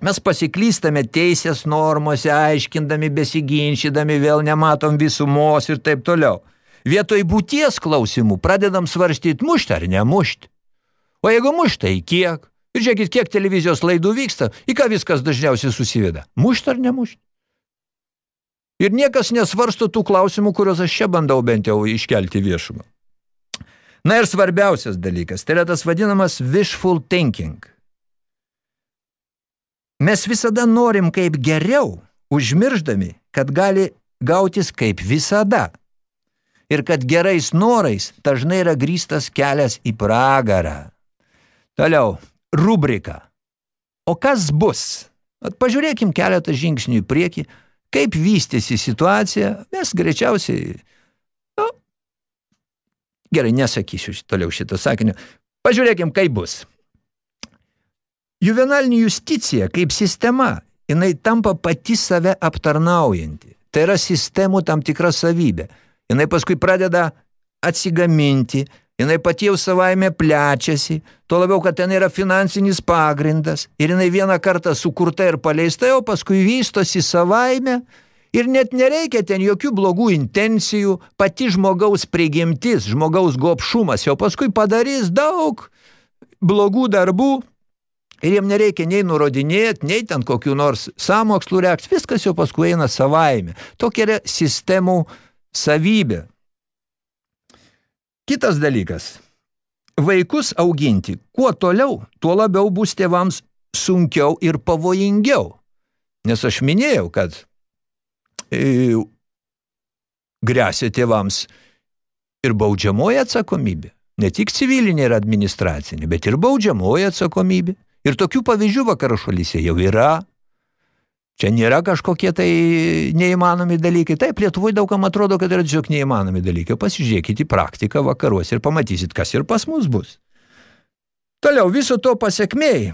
Mes pasiklystame teisės normose, aiškindami, besiginčydami, vėl nematom visumos ir taip toliau. Vietoj būties klausimų pradedam svarstyti mušti ar nemušti. O jeigu mušti, tai kiek? Ir žiūrėkit, kiek televizijos laidų vyksta, į ką viskas dažniausiai susiveda. Mušti ar nemušti? Ir niekas nesvarsto tų klausimų, kuriuos aš čia bandau bent jau iškelti viešumą. Na ir svarbiausias dalykas, tai yra tas vadinamas wishful thinking. Mes visada norim kaip geriau, užmirždami, kad gali gautis kaip visada. Ir kad gerais norais dažnai yra grįstas kelias į pragarą. Toliau, rubrika. O kas bus? At pažiūrėkim keletą žingsnių į priekį, Kaip vystėsi situacija, mes greičiausiai, nu, gerai, nesakysiu toliau šito sakinio, pažiūrėkim, kaip bus. Juvenalinė justicija kaip sistema, jinai tampa pati save aptarnaujanti. Tai yra sistemų tam tikra savybė. Jinai paskui pradeda atsigaminti, jinai pati jau savaime plečiasi, tuo labiau, kad ten yra finansinis pagrindas ir jinai vieną kartą sukurta ir paleista, o paskui vystosi savaime Ir net nereikia ten jokių blogų intencijų, pati žmogaus prigimtis, žmogaus gopšumas jau paskui padarys daug blogų darbų ir jiem nereikia nei nurodinėti, nei ten kokių nors samokslų reakcijų, viskas jau paskui eina savaime. Tokia yra sistemų savybė. Kitas dalykas. Vaikus auginti kuo toliau, tuo labiau bus tėvams sunkiau ir pavojingiau. Nes aš minėjau, kad e, grėsia tėvams ir baudžiamoji atsakomybė. Ne tik civilinė ir administracinė, bet ir baudžiamoji atsakomybė. Ir tokių pavyzdžių vakarų šalyse jau yra. Čia nėra kažkokie tai neįmanomi dalykai. Taip, Lietuvoje daugam atrodo, kad yra tiesiog neįmanomi dalykai. Pasižiūrėkite į praktiką vakaruose ir pamatysit, kas ir pas mus bus. Toliau viso to pasiekmėjai.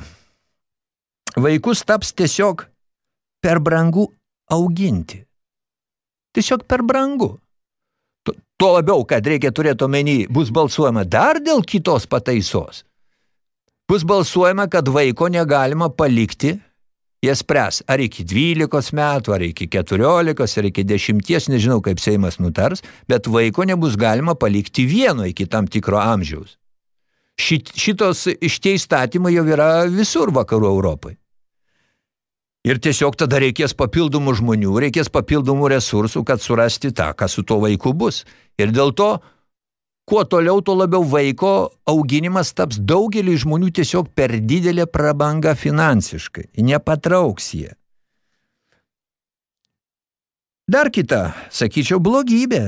Vaikus taps tiesiog per brangu auginti. Tiesiog per brangu. Tuo labiau, kad reikia turėti omeny, bus balsuojama dar dėl kitos pataisos. Bus balsuojama, kad vaiko negalima palikti, jie spręs ar iki 12 metų, ar iki 14, ar iki 10, nežinau, kaip Seimas nutars, bet vaiko nebus galima palikti vieno iki tam tikro amžiaus. Šit, šitos šitie įstatymai jau yra visur vakarų Europai. Ir tiesiog tada reikės papildomų žmonių, reikės papildomų resursų, kad surasti tą, kas su tuo vaiku bus. Ir dėl to, kuo toliau, tuo labiau vaiko auginimas taps daugelį žmonių tiesiog per didelė prabanga finansiškai. Nepatrauks jie. Dar kita, sakyčiau, blogybė,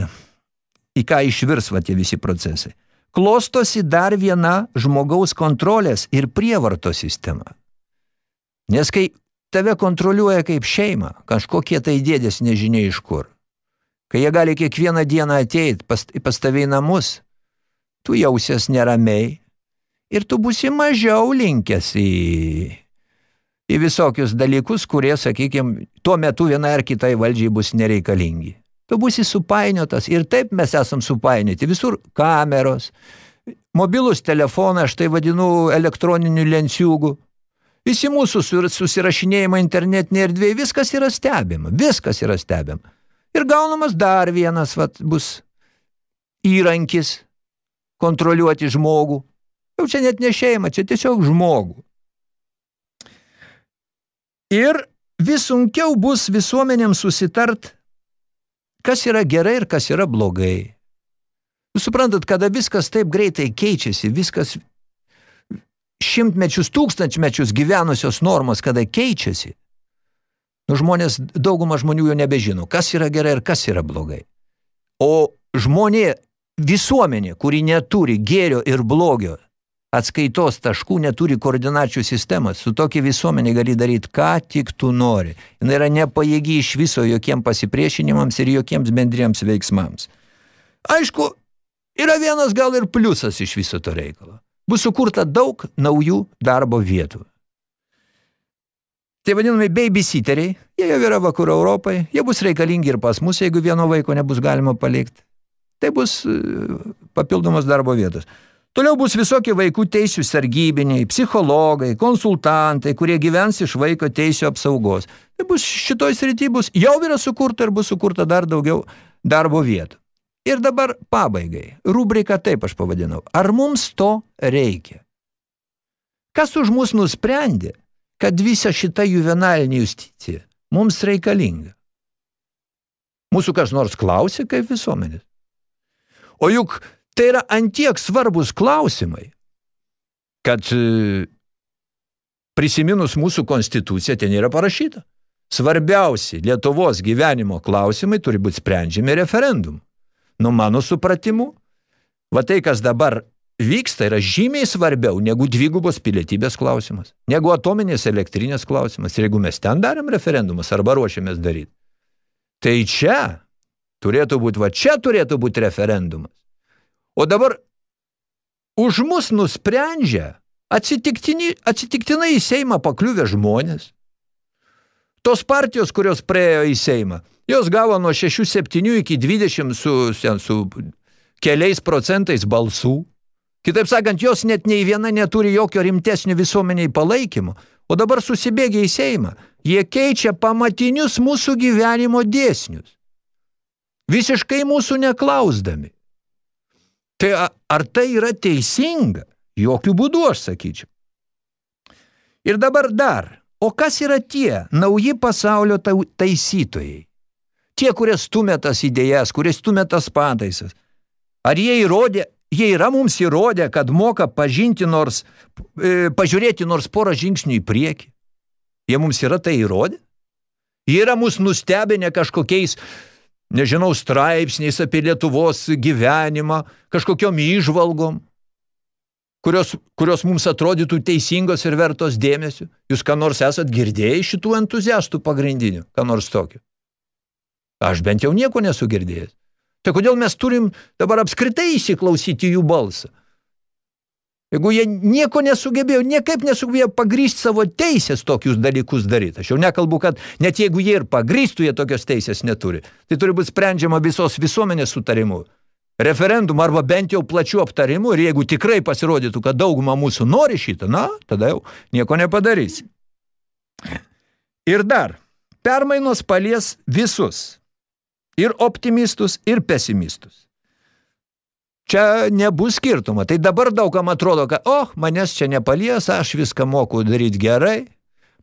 į ką išvirs va tie visi procesai. Klostosi dar viena žmogaus kontrolės ir prievarto sistema. Nes kai tave kontroliuoja kaip šeima, kažkokie tai dėdės nežinia iš kur. Kai jie gali kiekvieną dieną ateit pas, pas tave į namus, tu jausies neramiai ir tu būsi mažiau linkęs į, į visokius dalykus, kurie, sakykime, tuo metu vienai ar kitai valdžiai bus nereikalingi. Tu būsi supainiotas ir taip mes esam supainioti. Visur kameros, mobilus telefonas, aš tai vadinu elektroniniu lenciūgu, Visi mūsų susirašinėjimai internetinėje erdvėje, viskas yra stebima, viskas yra stebima. Ir gaunamas dar vienas vat, bus įrankis kontroliuoti žmogų. Jau čia net ne šeima, čia tiesiog žmogų. Ir vis sunkiau bus visuomenėms susitart, kas yra gerai ir kas yra blogai. Jūs suprantat, kada viskas taip greitai keičiasi, viskas šimtmečius, tūkstančmečius gyvenusios normos, kada keičiasi, nu žmonės, dauguma žmonių jau nebežino, kas yra gerai ir kas yra blogai. O žmonė, visuomenė, kuri neturi gėrio ir blogio atskaitos taškų, neturi koordinačių sistemas, su tokia visuomenė gali daryti, ką tik tu nori. Jis yra nepajėgi iš viso jokiem pasipriešinimams ir jokiems bendriems veiksmams. Aišku, yra vienas gal ir pliusas iš viso to reikalo bus sukurta daug naujų darbo vietų. Tai vadinami babysiteriai, jie jau yra vakarų Europai, jie bus reikalingi ir pas mus, jeigu vieno vaiko nebus galima palikti. Tai bus e, papildomas darbo vietos. Toliau bus visokie vaikų teisių sargybiniai, psichologai, konsultantai, kurie gyvens iš vaiko teisių apsaugos. Tai bus šitoj srity bus, jau yra sukurta ir bus sukurta dar daugiau darbo vietų. Ir dabar pabaigai. Rubrika taip aš pavadinau. Ar mums to reikia? Kas už mus nusprendė, kad visa šita juvenalinė justicija mums reikalinga? Mūsų kas nors klausė kaip visuomenės. O juk tai yra antiek svarbus klausimai, kad e, prisiminus mūsų konstituciją ten yra parašyta. Svarbiausi Lietuvos gyvenimo klausimai turi būti sprendžiami referendumu. Nu, mano supratimu, va tai, kas dabar vyksta, yra žymiai svarbiau negu dvigubos pilietybės klausimas, negu atominės elektrinės klausimas. Ir jeigu mes ten darėm referendumas arba ruošiamės daryti, tai čia turėtų būti, va čia turėtų būti referendumas. O dabar už mus nusprendžia atsitiktinai, į Seimą pakliuvę žmonės. Tos partijos, kurios praėjo į Seimą, Jos gavo nuo 6-7 iki 20 su, su keliais procentais balsų. Kitaip sakant, jos net nei viena neturi jokio rimtesnio visuomeniai palaikymo. O dabar susibėgia į Seimą. Jie keičia pamatinius mūsų gyvenimo dėsnius. Visiškai mūsų neklausdami. Tai ar tai yra teisinga? Jokių būdų aš sakyčiau. Ir dabar dar. O kas yra tie nauji pasaulio taisytojai? Tie, kurie stumė tas idėjas, kurie stumė tas pataisas. Ar jie įrodė, jie yra mums įrodę, kad moka pažinti nors, e, pažiūrėti nors porą žingsnių į priekį? Jie mums yra tai įrodę? Jie yra mus nustebinę kažkokiais nežinau, straipsniais apie Lietuvos gyvenimą, kažkokiom įžvalgom, kurios, kurios mums atrodytų teisingos ir vertos dėmesio. Jūs ką nors esat girdėję šitų entuziastų pagrindinių, ką nors tokio? Aš bent jau nieko nesu girdėjęs. Tai kodėl mes turim dabar apskritai įsiklausyti jų balsą? Jeigu jie nieko nesugebėjo, niekaip nesugebėjo pagrysti savo teisės tokius dalykus daryti. Aš jau nekalbu, kad net jeigu jie ir pagrįstų, jie tokios teisės neturi. Tai turi būti sprendžiama visos visuomenės sutarimu. Referendum arba bent jau plačių aptarimų ir jeigu tikrai pasirodytų, kad dauguma mūsų nori šitą, na, tada jau nieko nepadarysi. Ir dar, permainos palies visus. Ir optimistus, ir pesimistus. Čia nebus skirtumo. Tai dabar daugam atrodo, kad, oh, manęs čia nepalies, aš viską moku daryti gerai.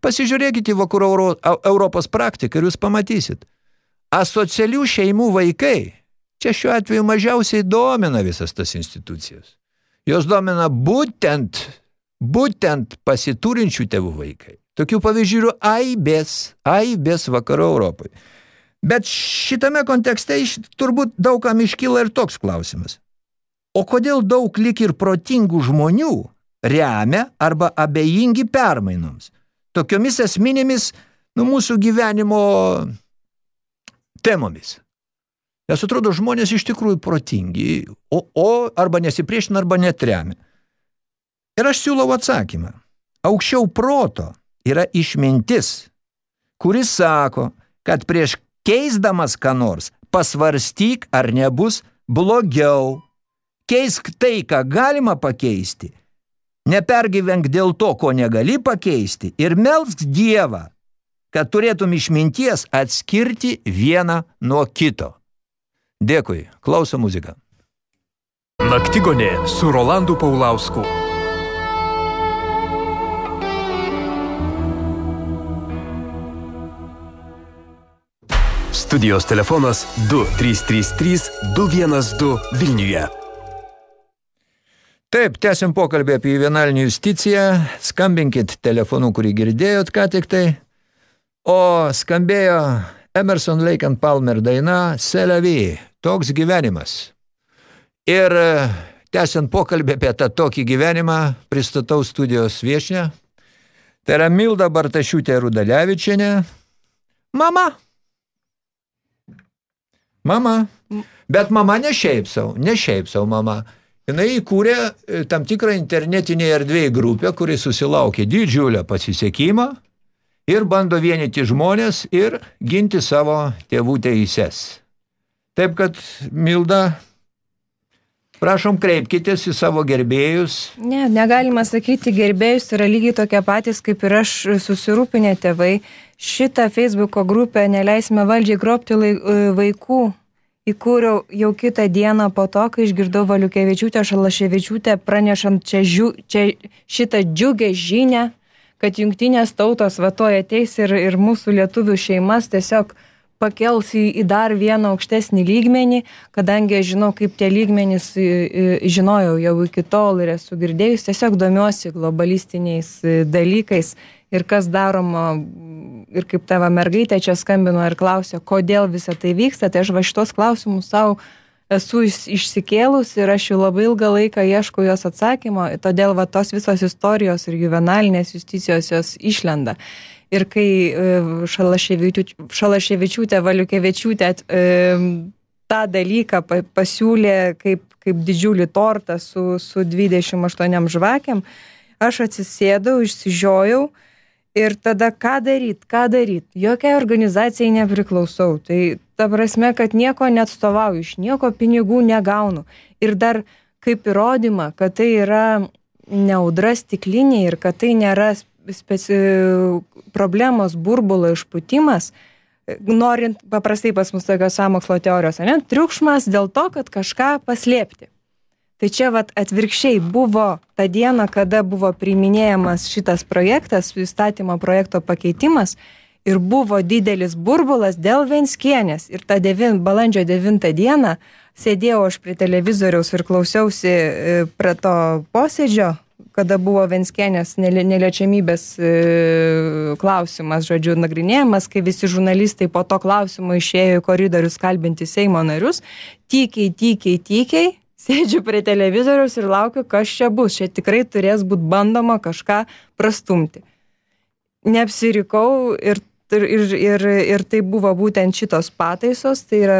Pasižiūrėkite į vakarų Euro, Europos praktiką ir jūs pamatysit. Asocialių šeimų vaikai čia šiuo atveju mažiausiai domina visas tas institucijas. Jos domina būtent, būtent pasiturinčių tėvų vaikai. Tokių pavyzdžių aibės, aibės vakarų Europai. Bet šitame kontekste turbūt daugam iškyla ir toks klausimas. O kodėl daug lik ir protingų žmonių remia arba abejingi permainoms? Tokiomis esminėmis nu, mūsų gyvenimo temomis. Nes atrodo, žmonės iš tikrųjų protingi, o, o arba nesipriešina, arba netremia. Ir aš siūlau atsakymą. Aukščiau proto yra išmintis, kuris sako, kad prieš keisdamas ką nors pasvarstyk, ar nebus blogiau Keisk tai, ką galima pakeisti. Nepergyvenk dėl to, ko negali pakeisti ir melsk Dievą, kad turėtum išminties atskirti vieną nuo kito. Dėkui, klauso muziką. Naktigonė su Rolandu Paulausku. Studijos telefonas 2333 212 Vilniuje. Taip, tęsim pokalbį apie juvenalinį justiciją. Skambinkit telefonu, kurį girdėjot ką tik tai. O skambėjo Emerson Lake and Palmer daina Selavi, toks gyvenimas. Ir e, tęsiant pokalbį apie tą tokį gyvenimą, pristatau studijos viešinę. Tai yra Milda Bartašiūtė Rudalevičienė. Mama. Mama. Bet mama ne šiaip savo, ne šiaip savo mama. Jinai įkūrė e, tam tikrą internetinį erdvėjį grupę, kuri susilaukė didžiulio pasisekimą ir bando vienyti žmonės ir ginti savo tėvų teises. Taip kad, Milda, prašom kreipkitės į savo gerbėjus. Ne, negalima sakyti, gerbėjus yra lygiai tokie patys, kaip ir aš susirūpinę tėvai. Šitą Facebooko grupę neleisime valdžiai gropti vaikų įkūriau jau kitą dieną po to, kai išgirdau Valiukevičiūtę Šalaševičiūtę pranešant čia, žiū, čia šitą džiugę žinę, kad jungtinės tautos vatoja ateis ir, ir mūsų lietuvių šeimas tiesiog pakels į, į dar vieną aukštesnį lygmenį, kadangi žinau, kaip tie lygmenys žinojau jau iki tol ir esu girdėjus, tiesiog domiuosi globalistiniais dalykais ir kas daroma ir kaip tavo mergaitė čia skambino ir klausė, kodėl visa tai vyksta, tai aš va šitos klausimus savo esu išsikėlus ir aš jau labai ilgą laiką ieškau jos atsakymo, todėl va tos visos istorijos ir juvenalinės justicijos jos išlenda. Ir kai e, Šalaševičiūtė, Valiukevičiūtė e, tą dalyką pasiūlė kaip, kaip didžiulį tortą su, su 28 žvakėm, aš atsisėdau, išsižiojau Ir tada ką daryt, ką daryt? Jokiai organizacijai nepriklausau. Tai ta prasme, kad nieko neatstovauju, iš nieko pinigų negaunu. Ir dar kaip įrodymą, kad tai yra neaudra stiklinė ir kad tai nėra speci... problemos burbulo išputimas, norint paprastai pas mus tokios samokslo teorijos, ne, triukšmas dėl to, kad kažką paslėpti. Tai čia vat atvirkščiai buvo ta diena, kada buvo priiminėjamas šitas projektas, įstatymo projekto pakeitimas ir buvo didelis burbulas dėl Venskienės. Ir tą devin, balandžio 9 dieną sėdėjau aš prie televizoriaus ir klausiausi e, prie to posėdžio, kada buvo Venskienės neliečiamybės e, klausimas, žodžiu, nagrinėjamas, kai visi žurnalistai po to klausimo išėjo į koridorius kalbinti Seimo narius, tykiai, tykiai, tykiai, sėdžiu prie televizoriaus ir laukiu, kas čia bus. Čia tikrai turės būti bandoma kažką prastumti. Neapsirikau ir, ir, ir, ir, tai buvo būtent šitos pataisos, tai yra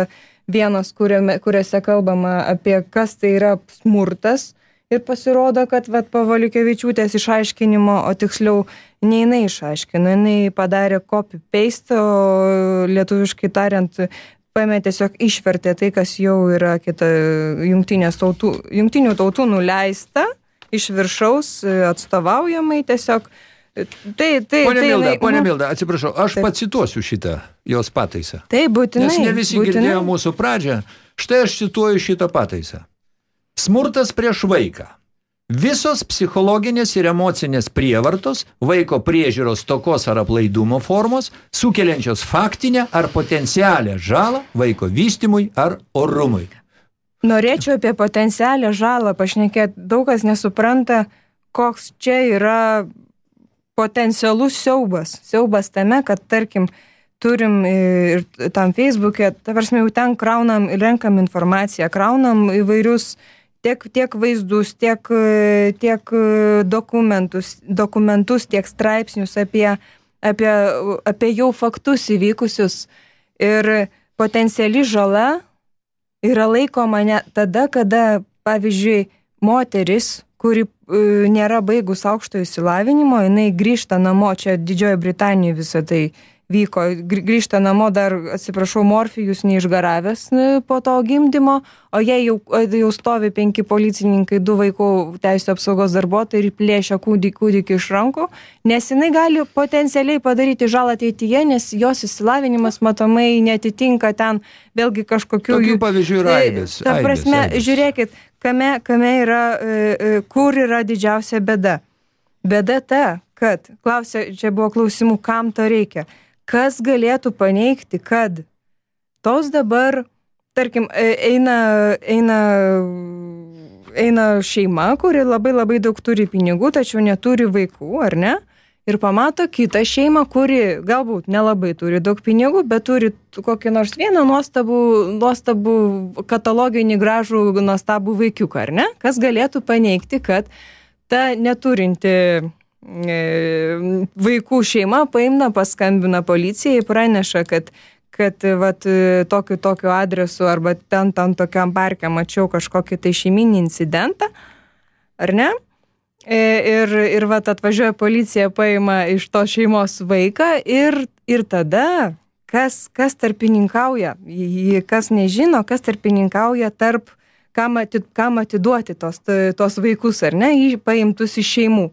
vienos, kuriame, kuriuose kalbama apie kas tai yra smurtas. Ir pasirodo, kad vat, Pavalikievičiūtės išaiškinimo, o tiksliau ne jinai išaiškino, jinai padarė copy-paste, lietuviškai tariant, paėmė tiesiog išvertė tai, kas jau yra kita tautų, jungtinių tautų nuleista iš viršaus atstovaujamai tiesiog. Tai, tai, Pone tai, Milda, jinai- pone nu, Milda, atsiprašau, aš Taip. pacituosiu šitą jos pataisą. Tai būtinai. Nes ne visi būtinai. girdėjo mūsų pradžią. Štai aš cituoju šitą pataisą. Smurtas prieš vaiką. Visos psichologinės ir emocinės prievartos, vaiko priežiūros tokos ar aplaidumo formos, sukeliančios faktinę ar potencialią žalą vaiko vystimui ar orumui. Norėčiau apie potencialią žalą pašnekėti. Daug kas nesupranta, koks čia yra potencialus siaubas. Siaubas tame, kad tarkim, turim ir tam Facebook'e, ta prasme, jau ten kraunam, renkam informaciją, kraunam įvairius tiek, tiek vaizdus, tiek, tiek e, dokumentus, dokumentus, tiek straipsnius apie, apie, apie jau faktus įvykusius. Ir potenciali žala yra laikoma ne tada, kada, pavyzdžiui, moteris, kuri e, nėra baigus aukšto įsilavinimo, jinai grįžta namo, čia Didžiojo Britanijoje visą tai vyko, Gr- grįžta namo dar, atsiprašau, morfijus neišgaravęs po to gimdymo, o jei jau, jau stovi penki policininkai, du vaikų teisų apsaugos darbuotojai ir plėšia kūdikį, kūdikį iš rankų, nes jinai gali potencialiai padaryti žalą ateityje, nes jos įsilavinimas matomai netitinka ten vėlgi kažkokių... Tokių jų- pavyzdžių yra Tai, aibės, Ta aibės, prasme, aibės. žiūrėkit, kame, kame yra, e, e, kur yra didžiausia bėda. Bėda ta, kad, klausia, čia buvo klausimų, kam to reikia. Kas galėtų paneigti, kad tos dabar, tarkim, e, eina, eina, eina šeima, kuri labai labai daug turi pinigų, tačiau neturi vaikų, ar ne? Ir pamato kitą šeimą, kuri galbūt nelabai turi daug pinigų, bet turi kokį nors vieną nuostabų, nuostabų kataloginį gražų, nuostabų vaikiuką, ar ne? Kas galėtų paneigti, kad ta neturinti vaikų šeima paimna, paskambina policijai, praneša, kad kad vat, e, tokiu tokiu adresu arba ten tam tokiam parke mačiau kažkokį tai šeiminį incidentą, ar ne? E, Ir, ir vat atvažiuoja policija, paima iš to šeimos vaiką ir, ir tada, kas, kas tarpininkauja, kas nežino, kas tarpininkauja tarp, kam, ati, kam atiduoti tos, tos vaikus, ar ne, paimtus iš šeimų.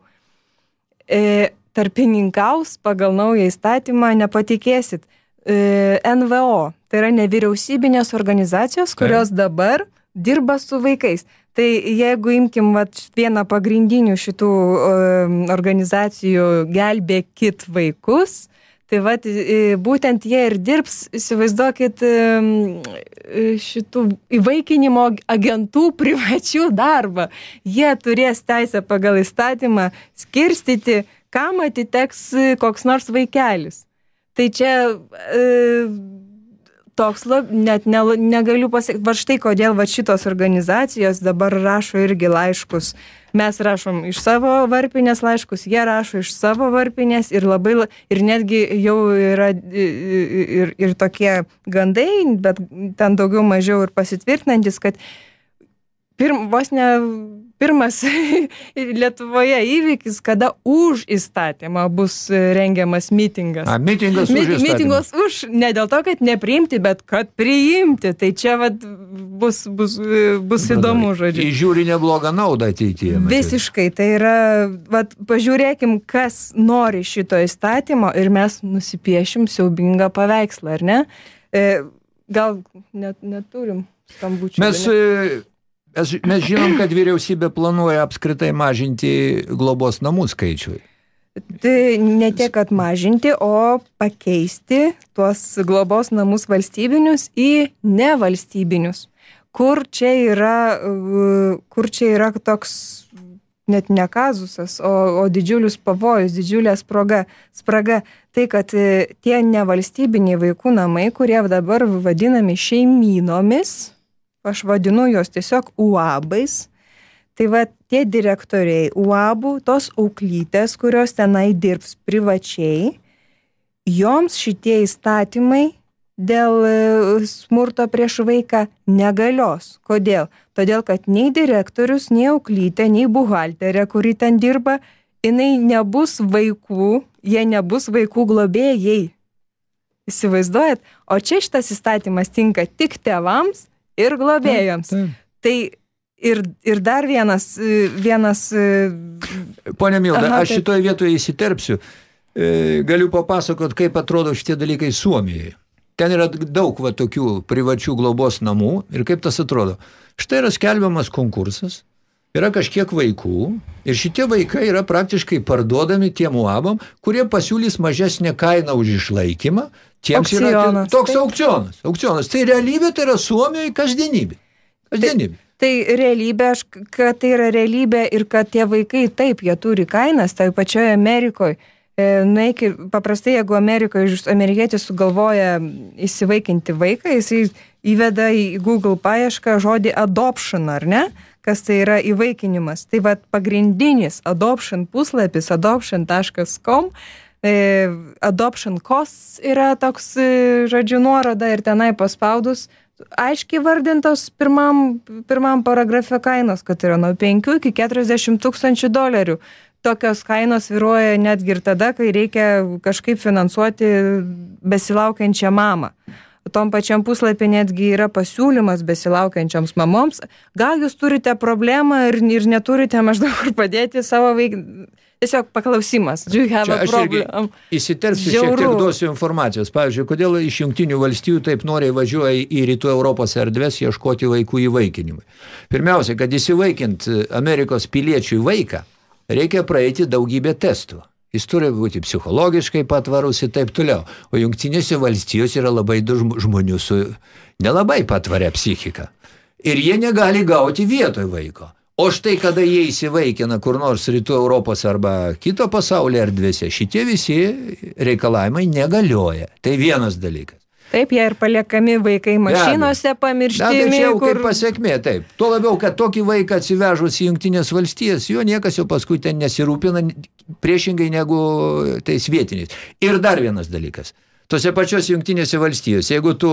E, tarpininkaus pagal naują įstatymą, nepatikėsit, e, NVO, tai yra nevyriausybinės organizacijos, kurios dabar dirba su vaikais. Tai jeigu imkim vat, vieną pagrindinių šitų um, organizacijų gelbėkit vaikus, tai vat, i- būtent jie ir dirbs, įsivaizduokit, um, šitų įvaikinimo agentų privačių darbą. Jie turės teisę pagal įstatymą skirstyti, kam atiteks e, koks nors vaikelis. Tai čia e, toks, lab, net ne, negaliu pasakyti, va štai kodėl va šitos organizacijos dabar rašo irgi laiškus. Mes rašom iš savo varpinės laiškus, jie rašo iš savo varpinės ir labai, la- ir netgi jau yra ir, ir tokie gandai, bet ten daugiau mažiau ir pasitvirtinantis, kad pirm, vos ne pirmas Lietuvoje įvykis, kada už įstatymą bus rengiamas mitingas. A, mitingas už Mi- įstatymą. Mitingos už, ne dėl to, kad nepriimti, bet kad priimti. Tai čia vat, bus, bus, bus įdomu, žodžiu. Įžiūri neblogą naudą ateityje. matyt. Visiškai, tai yra, vat, pažiūrėkim, kas nori šito įstatymo ir mes nusipiešim siaubingą paveikslą, ar ne? E, gal net, neturim skambučių. Mes, ne? Mes, mes žinom, kad vyriausybė planuoja apskritai mažinti globos namų skaičiui. Tai ne tiek, kad mažinti, o pakeisti tuos globos namus valstybinius į nevalstybinius. Kur čia yra, kur čia yra toks net ne kazusas, o, o didžiulis pavojus, didžiulė spraga, spraga. Tai, kad e, tie nevalstybiniai vaikų namai, kurie dabar vadinami šeimynomis, aš vadinu juos tiesiog uabais, Tai va tie direktoriai UABų, tos auklytės, kurios tenai dirbs privačiai, joms šitie įstatymai dėl e, smurto prieš vaiką negalios. Kodėl? Todėl, kad nei direktorius, nei auklytė, nei buhalterė, kuri ten dirba, jinai nebus vaikų, jie nebus vaikų globėjai. Įsivaizduojat? O čia šitas įstatymas tinka tik tėvams ir globėjams. Taip. Tai ir, ir dar vienas, vienas Pone Milda, Aha, aš taip. šitoje vietoje įsiterpsiu. E, Galiu papasakot, kaip atrodo šitie dalykai Suomijoje. Ten yra daug va, tokių privačių globos namų ir kaip tas atrodo. Štai yra skelbiamas konkursas, yra kažkiek vaikų ir šitie vaikai yra praktiškai parduodami tiem uabam, kurie pasiūlys mažesnę kainą už išlaikymą. Tiems yra Aukcionas, toks taip. aukcionas. aukcionas. Tai realybė tai yra Suomijoje kasdienybė. Kasdienybė. Tai realybė, aš, kad tai yra realybė ir kad tie vaikai taip, jie turi kainas, tai pačioje Amerikoje. Nueik, ir- paprastai, jeigu Amerikoje amerikietis sugalvoja įsivaikinti vaiką, jisai įveda į Google paiešką žodį adoption, ar ne? Kas tai yra įvaikinimas. Tai vad pagrindinis adoption puslapis adoption.com. E, adoption costs yra toks, e, žodžiu, nuoroda ir tenai paspaudus aiškiai vardintos pirmam, pirmam paragrafe kainos, kad yra nuo 5 iki 40 tūkstančių dolerių. Tokios kainos viruoja netgi ir tada, kai reikia kažkaip finansuoti besilaukiančią mamą. Tom pačiam puslapį netgi yra pasiūlymas besilaukiančioms mamoms. Gal jūs turite problemą ir, ir neturite maždaug kur padėti savo vaiką. Tiesiog paklausimas. Įsiterpsiu šiek tiek duosiu informacijos. Pavyzdžiui, kodėl iš jungtinių valstijų taip noriai važiuoja į rytų Europos erdvės ieškoti vaikų įvaikinimui. Pirmiausia, kad įsivaikint Amerikos piliečiui vaiką, reikia praeiti daugybę testų. Jis turi būti psichologiškai patvarus ir taip toliau. O jungtinėse valstijose yra labai daug žm- žmonių su nelabai patvaria psichika. Ir jie negali gauti vietoj vaiko. O štai kada jie įsivaikina kur nors rytų Europos arba kito pasaulio erdvėse, šitie visi reikalavimai negalioja. Tai vienas dalykas. Taip, jie ir paliekami vaikai mašinose Na, tai čia jau kur kaip pasiekmė, taip. Tuo labiau, kad tokį vaiką atsivežus į Jungtinės valstijas, jo niekas jau paskui ten nesirūpina priešingai negu tais vietiniais. Ir dar vienas dalykas. Tose pačiose Jungtinėse valstijose, jeigu tu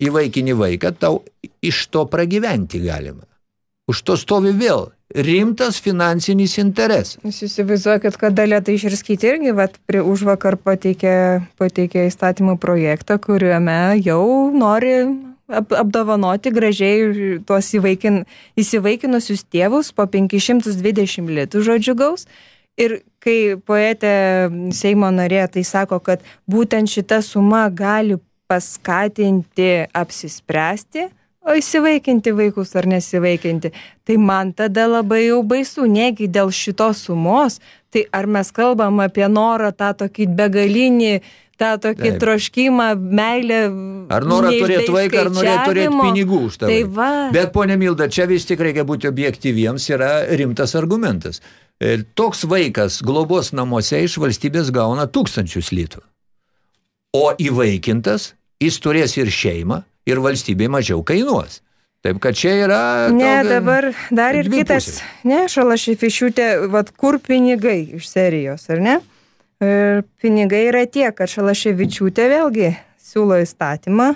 įvaikini vaiką, tau iš to pragyventi galima. Už to stovi vėl rimtas finansinis interesas. Jūs įsivaizduokit, kad Dalė tai išriskyti irgi, vat, prie už vakar pateikė, pateikė įstatymų projektą, kuriame jau nori ap, apdovanoti gražiai tuos įvaikin, įsivaikinusius tėvus po 520 litų žodžių gaus. Ir kai poetė Seimo narė tai sako, kad būtent šita suma gali paskatinti apsispręsti, o įsivaikinti vaikus ar nesivaikinti, tai man tada labai jau baisu, negi dėl šitos sumos, tai ar mes kalbam apie norą tą tokį begalinį, tą tokį Taip. troškimą, meilę. Ar norą turėti vaiką, ar norėti turėti neišskaičiavimo. pinigų už tą Tai va. Bet, ponė Milda, čia vis tik reikia būti objektyviems, yra rimtas argumentas. Ir toks vaikas globos namuose iš valstybės gauna tūkstančius litų. O įvaikintas, jis turės ir šeimą, ir valstybė mažiau kainuos. Taip, kad čia yra... Ne, tokia- dabar dar ir kitas, pusės. ne, Šalaševičiūtė, vad kur pinigai iš serijos, ar ne? Ir pinigai yra tie, kad Šalaševičiūtė vėlgi siūlo įstatymą,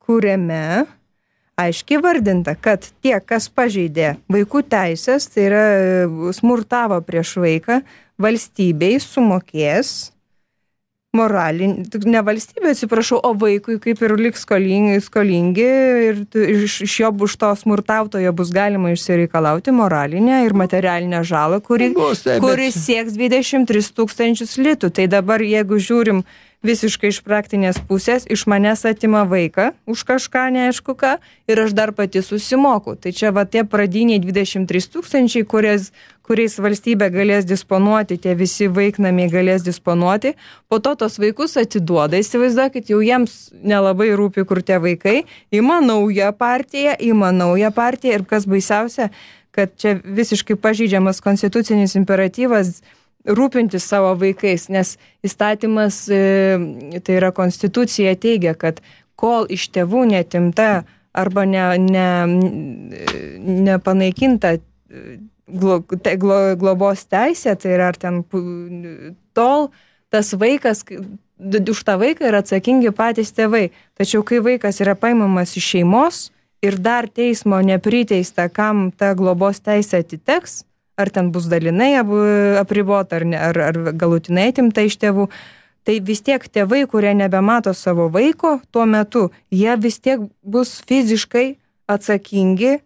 kuriame aiškiai vardinta, kad tie, kas pažeidė vaikų teisės, tai yra e, smurtavo prieš vaiką, valstybei sumokės moralinį, ne valstybė, atsiprašau, o vaikui kaip ir liks skolingi, skolingi ir iš, iš jo už to smurtautojo bus galima išsireikalauti moralinę ir materialinę žalą, kuri, Bus, taip, bet- kuri sieks 23 tūkstančius litų. Tai dabar, jeigu žiūrim visiškai iš praktinės pusės, iš manęs atima vaiką už kažką neaišku ką ir aš dar pati susimoku. Tai čia va tie pradiniai 23 tūkstančiai, kurias, kuriais valstybė galės disponuoti, tie visi vaiknamiai galės disponuoti, po to tos vaikus atiduoda, įsivaizduokit, jau jiems nelabai rūpi, kur tie vaikai, ima naują partiją, ima naują partiją ir kas baisiausia, kad čia visiškai pažydžiamas konstitucinis imperatyvas rūpintis savo vaikais, nes įstatymas, e, tai yra konstitucija, teigia, kad kol iš tėvų netimta arba ne, ne, nepanaikinta e, glo, te, glo, globos teisė, tai yra ar ten tol tas vaikas, už tą vaiką yra atsakingi patys tėvai. Tačiau kai vaikas yra paimamas iš šeimos ir dar teismo nepriteista, kam ta globos teisė atiteks, ar ten bus dalinai apribota, ar, ne, ar, ar galutinai atimta iš tėvų, tai vis tiek tėvai, kurie nebemato savo vaiko tuo metu, jie vis tiek bus fiziškai atsakingi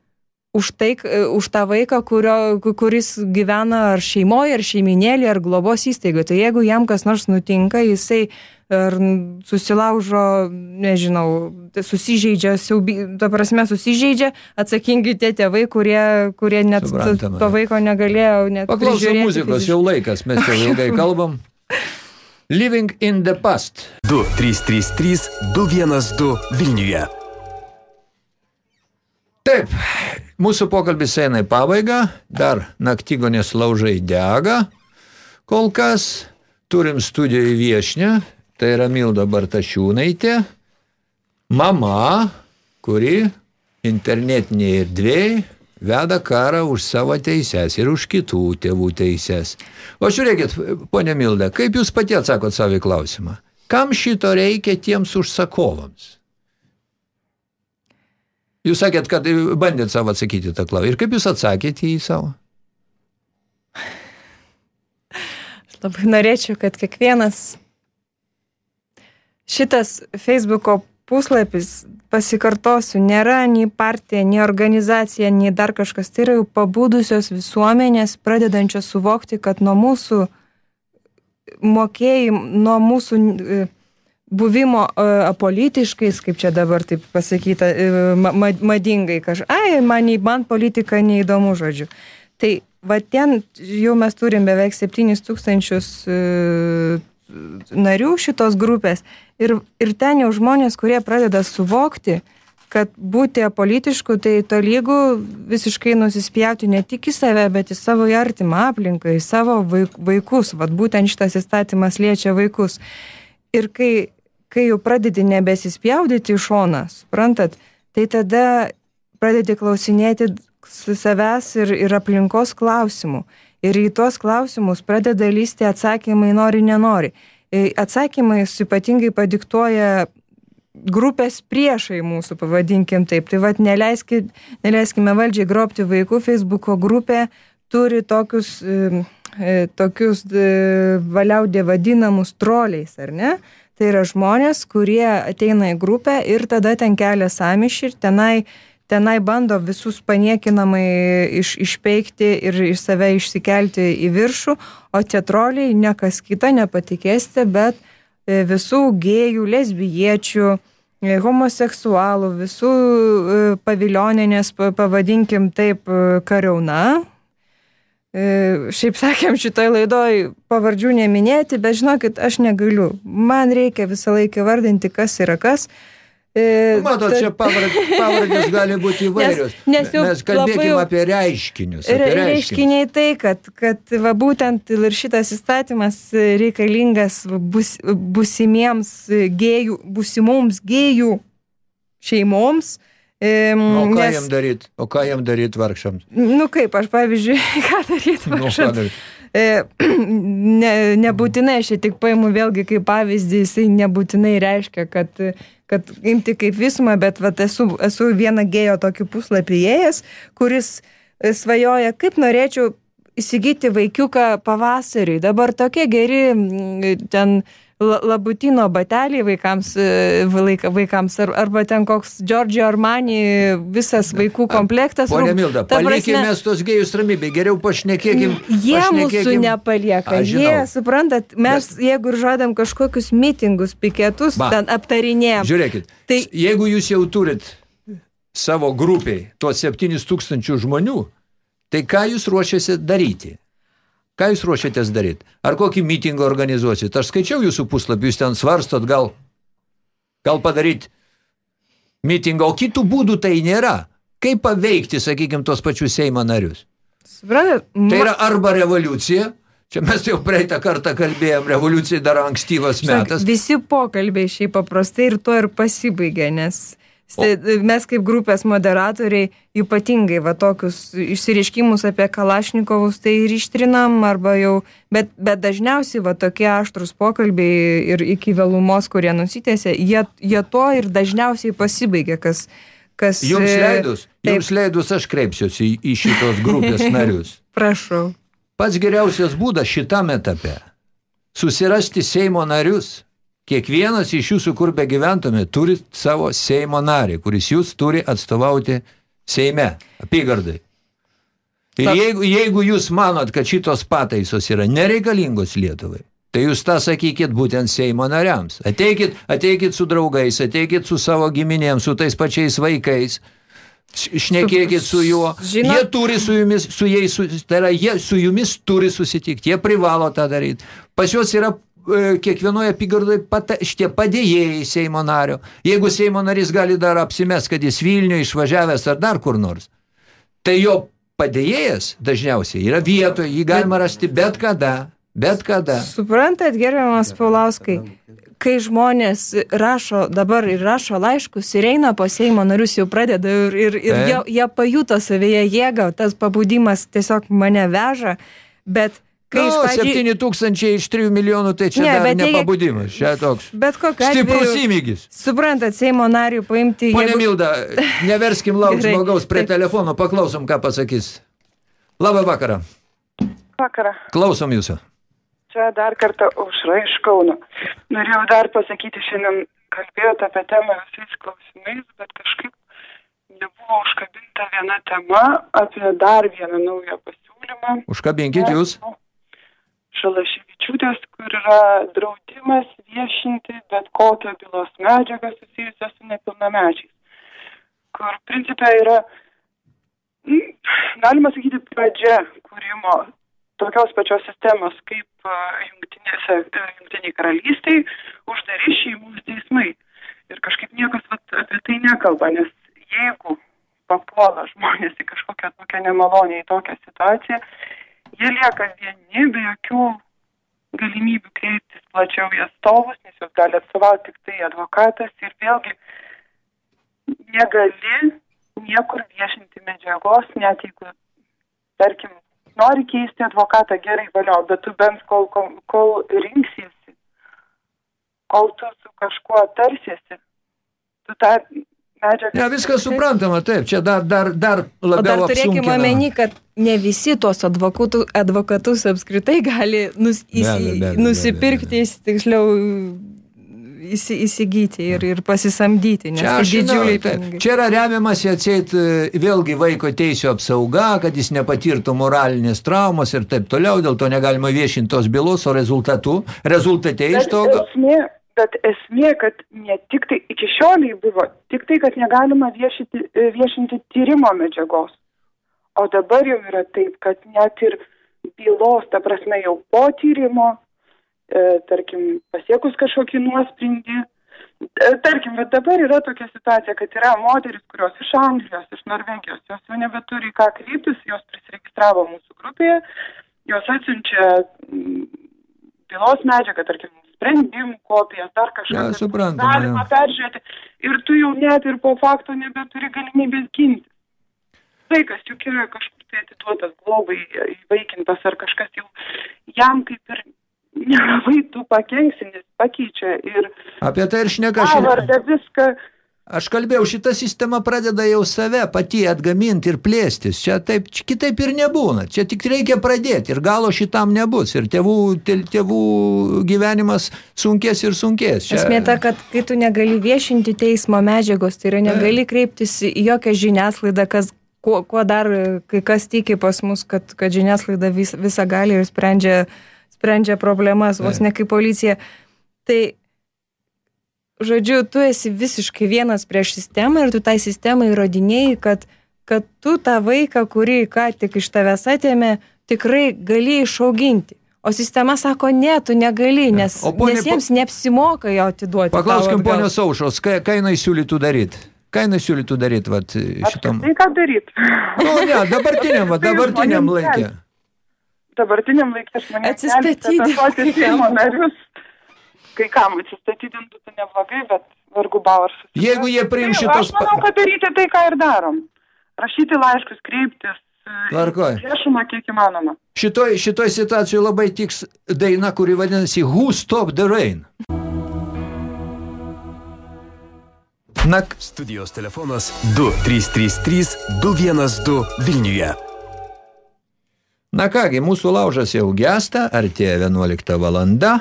už, tai, už tą vaiką, kurio, kuris gyvena ar šeimoje, ar šeiminėlį, ar globos įstaigoje. Tai jeigu jam kas nors nutinka, jisai ar susilaužo, nežinau, susižeidžia, siaubi, ta prasme susižeidžia, atsakingi tie tėvai, kurie, kurie net to, Suprantama. to vaiko negalėjo net Paklausom muzikos, fiziškai. jau laikas, mes jau ilgai kalbam. Living in the past. 2333 212 Vilniuje. Taip, mūsų pokalbis eina į pabaigą, dar naktygonės laužai dega. Kol kas turim studijoje viešnę, tai yra Milda Bartašiūnaitė, mama, kuri internetinėje erdvėje veda karą už savo teises ir už kitų tėvų teises. O žiūrėkit, ponė Milda, kaip jūs pati atsakot savo klausimą? Kam šito reikia tiems užsakovams? Jūs sakėt, kad bandėt savo atsakyti tą klausimą. Ir kaip jūs atsakėte į savo? Aš labai norėčiau, kad kiekvienas šitas Facebooko puslapis, pasikartosiu, nėra nei partija, nei organizacija, nei dar kažkas. Tai yra jau pabudusios visuomenės, pradedančios suvokti, kad nuo mūsų mokėjim, nuo mūsų e, buvimo e, apolitiškais, kaip čia dabar taip pasakyta, e, ma ma- madingai kažkaip, ai, man, man politika neįdomu, žodžiu. Tai va ten jau mes turim beveik 7 tūkstančius e, narių šitos grupės ir, ir ten jau žmonės, kurie pradeda suvokti, kad būti apolitišku tai tolygų visiškai nusispjauti ne tik į save, bet į savo artimą aplinką, į savo vaik- vaikus. Vat būtent šitas įstatymas liečia vaikus. Ir kai, kai jau pradedi nebesispjaudyti į šoną, suprantat, tai tada pradedi klausinėti su savęs ir, ir aplinkos klausimų. Ir į tuos klausimus pradeda lysti atsakymai nori, nenori. E, Atsakymai ypatingai padiktuoja grupės priešai mūsų, pavadinkim taip. Tai vad neleiskime, neleiskime valdžiai grobti vaikų, Facebooko grupė turi tokius, e, tokius e, valiaudė vadinamus troliais, ar ne? Tai yra žmonės, kurie ateina į grupę ir tada ten kelia samišį ir tenai, tenai bando visus paniekinamai iš, išpeikti ir iš save išsikelti į viršų, o tie troliai ne kas kita, nepatikėsite, bet e, visų gėjų, lesbiečių, homoseksualų, visų paviljoninės, pa- pavadinkim taip, kariauna. E, Šiaip sakėm, šitoj laidoj pavardžių neminėti, bet žinokit, aš negaliu. Man reikia visą laiką vardinti, kas yra kas. E, Matot, ta- čia pavardės, pavardės gali būti įvairios. nes jau Mes kalbėkime labai apie reiškinius. Apie reiškinius. reiškiniai tai, kad, kad va, būtent ir šitas įstatymas reikalingas bus, busimiems gėjų, busimoms gėjų šeimoms. O ką nes- jam daryti? O ką jam daryti vargšams? Nu kaip, aš pavyzdžiui, ką daryti? Nu, daryt? E, ne, nebūtinai, aš tik paimu vėlgi kaip pavyzdį, jisai nebūtinai reiškia, kad kad imti kaip visumą, bet vat, esu, esu vieną gėjo tokį puslapį įėjęs, kuris svajoja, kaip norėčiau įsigyti vaikiuką pavasariui. Dabar tokie geri ten la- labutino bateliai vaikams, e, vaik- vaikams ar, arba ten koks Giorgio Armani visas vaikų komplektas. Pone Rūb- Milda, prasme- palikime mes tos gėjus ramybėj, geriau pašnekėkim. Jie mūsų pašnekėkim. nepalieka. Aš žinau. Jie, suprantat, mes jeigu ir žadam kažkokius mitingus, piketus, Va. ten aptarinėjom. Žiūrėkit, Tai- jeigu jūs jau turit savo grupiai tuos 7 tūkstančių žmonių, tai ką jūs ruošiasi daryti? Ką jūs ruošiatės daryti? Ar kokį mitingą organizuosit? Aš skaičiau jūsų puslapį, jūs ten svarstot, gal, gal padaryti mitingą, o kitų būdų tai nėra. Kaip paveikti, sakykime, tos pačius Seimo narius? Suprantat, Tai ma- yra arba revoliucija, čia mes jau praeitą kartą kalbėjom, revoliucija dar ankstyvas žinok, metas. visi pokalbiai šiaip paprastai ir to ir pasibaigia, nes mes kaip grupės moderatoriai ypatingai va tokius išsireiškimus apie Kalašnikovus tai ir ištrinam arba jau, bet, bet dažniausiai va tokie aštrus pokalbiai ir iki vėlumos, kurie nusitėse, jie, jie to ir dažniausiai pasibaigia, kas, kas Jums e, leidus, taip. jums leidus aš kreipsiuosi į, į šitos grupės narius. Prašau. Pats geriausias būdas šitam etape – susirasti Seimo narius. Kiekvienas iš jūsų, kur be gyventume, turi savo Seimo narį, kuris jūs turi atstovauti Seime, apygardai. Ir jeigu, jeigu jūs manot, kad šitos pataisos yra nereikalingos Lietuvai, tai jūs tą sakykit būtent Seimo nariams. Ateikit, ateikit su draugais, ateikit su savo giminėm, su tais pačiais vaikais, šnekėkit su juo. Žinot- Jie turi su jumis, su jais, tai yra, jie su jumis turi susitikti, jie privalo tą daryti. Pas juos yra kiekvienoje apygardoje pata, šitie padėjėjai Seimo nario. Jeigu Seimo narys gali dar apsimes, kad jis Vilniuje išvažiavęs ar dar kur nors, tai jo padėjėjas dažniausiai yra vietoje, jį galima rasti bet kada, bet kada. Suprantat, gerbiamas Paulauskai, kai žmonės rašo, dabar ir rašo laiškus ir eina po Seimo narius, jau pradeda ir, ir, ir jie, jie pajuto savyje jėgą, tas pabudimas tiesiog mane veža, bet kai Nu, iš pradžių... 7 tūkstančiai iš 3 milijonų, tai čia Ne, dar nepabudimas. Čia toks Bet kokia stiprus įmygis. Suprantat, Seimo narių paimti... Pone jeigu- Milda, neverskim lauk žmogaus prie Taip. telefono, paklausom, ką pasakys. Labą vakarą. Vakarą. Klausom jūsų. Čia dar kartą aušra iš Kauno. Norėjau dar pasakyti, šiandien kalbėjote apie temą visais klausimais, bet kažkaip nebuvo užkabinta viena tema apie dar vieną naują pasiūlymą. Užkabinkit jūs. Šalaševičiūtės, kur yra draudimas viešinti bet kokią bylos medžiagą susijusią su nepilnamečiais. Kur principė yra, galima sakyti, pradžia kūrimo tokios pačios sistemos kaip jungtinėse, a, jungtiniai karalystiai uždari šeimų teismai. Ir kažkaip niekas vat, apie tai nekalba, nes jeigu papuola žmonės į kažkokią tokią nemalonę, į tokią situaciją, jie lieka vieni be jokių galimybių kreiptis plačiau į atstovus, nes jūs gali atstovauti tik tai advokatas ir vėlgi negali niekur viešinti medžiagos, net jeigu, tarkim, nori keisti advokatą gerai valio, bet tu bent kol, kol, kol rinksiesi, kol tu su kažkuo tarsiesi, tu tą medžiagą... Ne, viskas suprantama, taip, čia dar, dar, dar O dar labiau turėkime apsunkina. omeny, kad ne visi tuos advokatų, advokatus apskritai gali nus, įsi, Be abejo, be abejo, nusipirkti, tiksliau įsi, įsigyti ir, ir pasisamdyti, nes Čia, tai didžiuliai pinigai. čia yra remiamasi atseit e, vėlgi vaiko teisų apsauga, kad jis nepatirtų moralinės traumos ir taip toliau, dėl to negalima viešinti tos bylos, o rezultatų, rezultate iš to... esmė, bet esmė, kad ne tik tai iki šioliai buvo, tik tai, kad negalima viešinti, viešinti tyrimo medžiagos. O dabar jau yra taip, kad net ir bylos, ta prasme jau po tyrimo, e, tarkim, pasiekus kažkokį nuosprendį, e, tarkim, bet dabar yra tokia situacija, kad yra moteris, kurios iš Anglijos, iš Norvegijos, jos jau nebeturi ką kreiptis, jos prisiregistravo mūsų grupėje, jos atsiunčia mm, bylos medžiagą, tarkim, sprendimų kopijas, dar kažką. Ja, kad suprantama, Galima jo. peržiūrėti ir tu jau net ir po fakto nebeturi galimybės ginti. Vaikas juk yra kažkur tai atiduotas globai, įvaikintas ar kažkas jau jam kaip ir nelabai tu pakenksi, nes pakeičia ir Apie tai ir šneka šiandien. pavardę viską. Aš kalbėjau, šita sistema pradeda jau save pati atgaminti ir plėstis. Čia taip, kitaip ir nebūna. Čia tik reikia pradėti ir galo šitam nebus. Ir tėvų, tė- tėvų gyvenimas sunkės ir sunkės. Čia... Esmė ta, kad kai tu negali viešinti teismo medžiagos, tai yra negali kreiptis į jokią žiniasklaidą, kas, kuo, kuo dar e, kai kas tiki pas mus, kad, kad žiniasklaida vis, visą gali ir sprendžia, sprendžia problemas, vos ne kaip policija. Tai, žodžiu, tu esi visiškai vienas prieš sistemą ir tu tai sistemai įrodinėjai, kad, kad tu tą vaiką, kurį ką tik iš tavęs atėmė, tikrai gali išauginti. O sistema sako, ne, tu negali, nes, ponė nes jiems neapsimoka jo atiduoti. Paklauskim ponios Aušros, ką, ką jinai siūlytų daryti? Ką jinai siūlytų daryti vat, šitam? Tai ką daryti? Nu, ne, dabartiniam, va, dabartiniam laikė. Dabartiniam laikė žmonėms Atsistatydink. Atsistatydinti Seimo narius. Kai kam atsistatydintų tai neblogai, bet vargu bau ar susitikti. Jeigu jie priims šitos... Aš manau, kad daryti tai, ką ir darom. Rašyti laiškus, kreiptis. e, Tvarkoj. Viešumą kiek įmanoma. Šitoj, šitoj situacijoje labai tiks daina, kuri vadinasi Who Stop the Rain. Na, Studijos telefonas 2333 212 Vilniuje. na kągi, mūsų laužas jau gesta, artėja 11 valanda.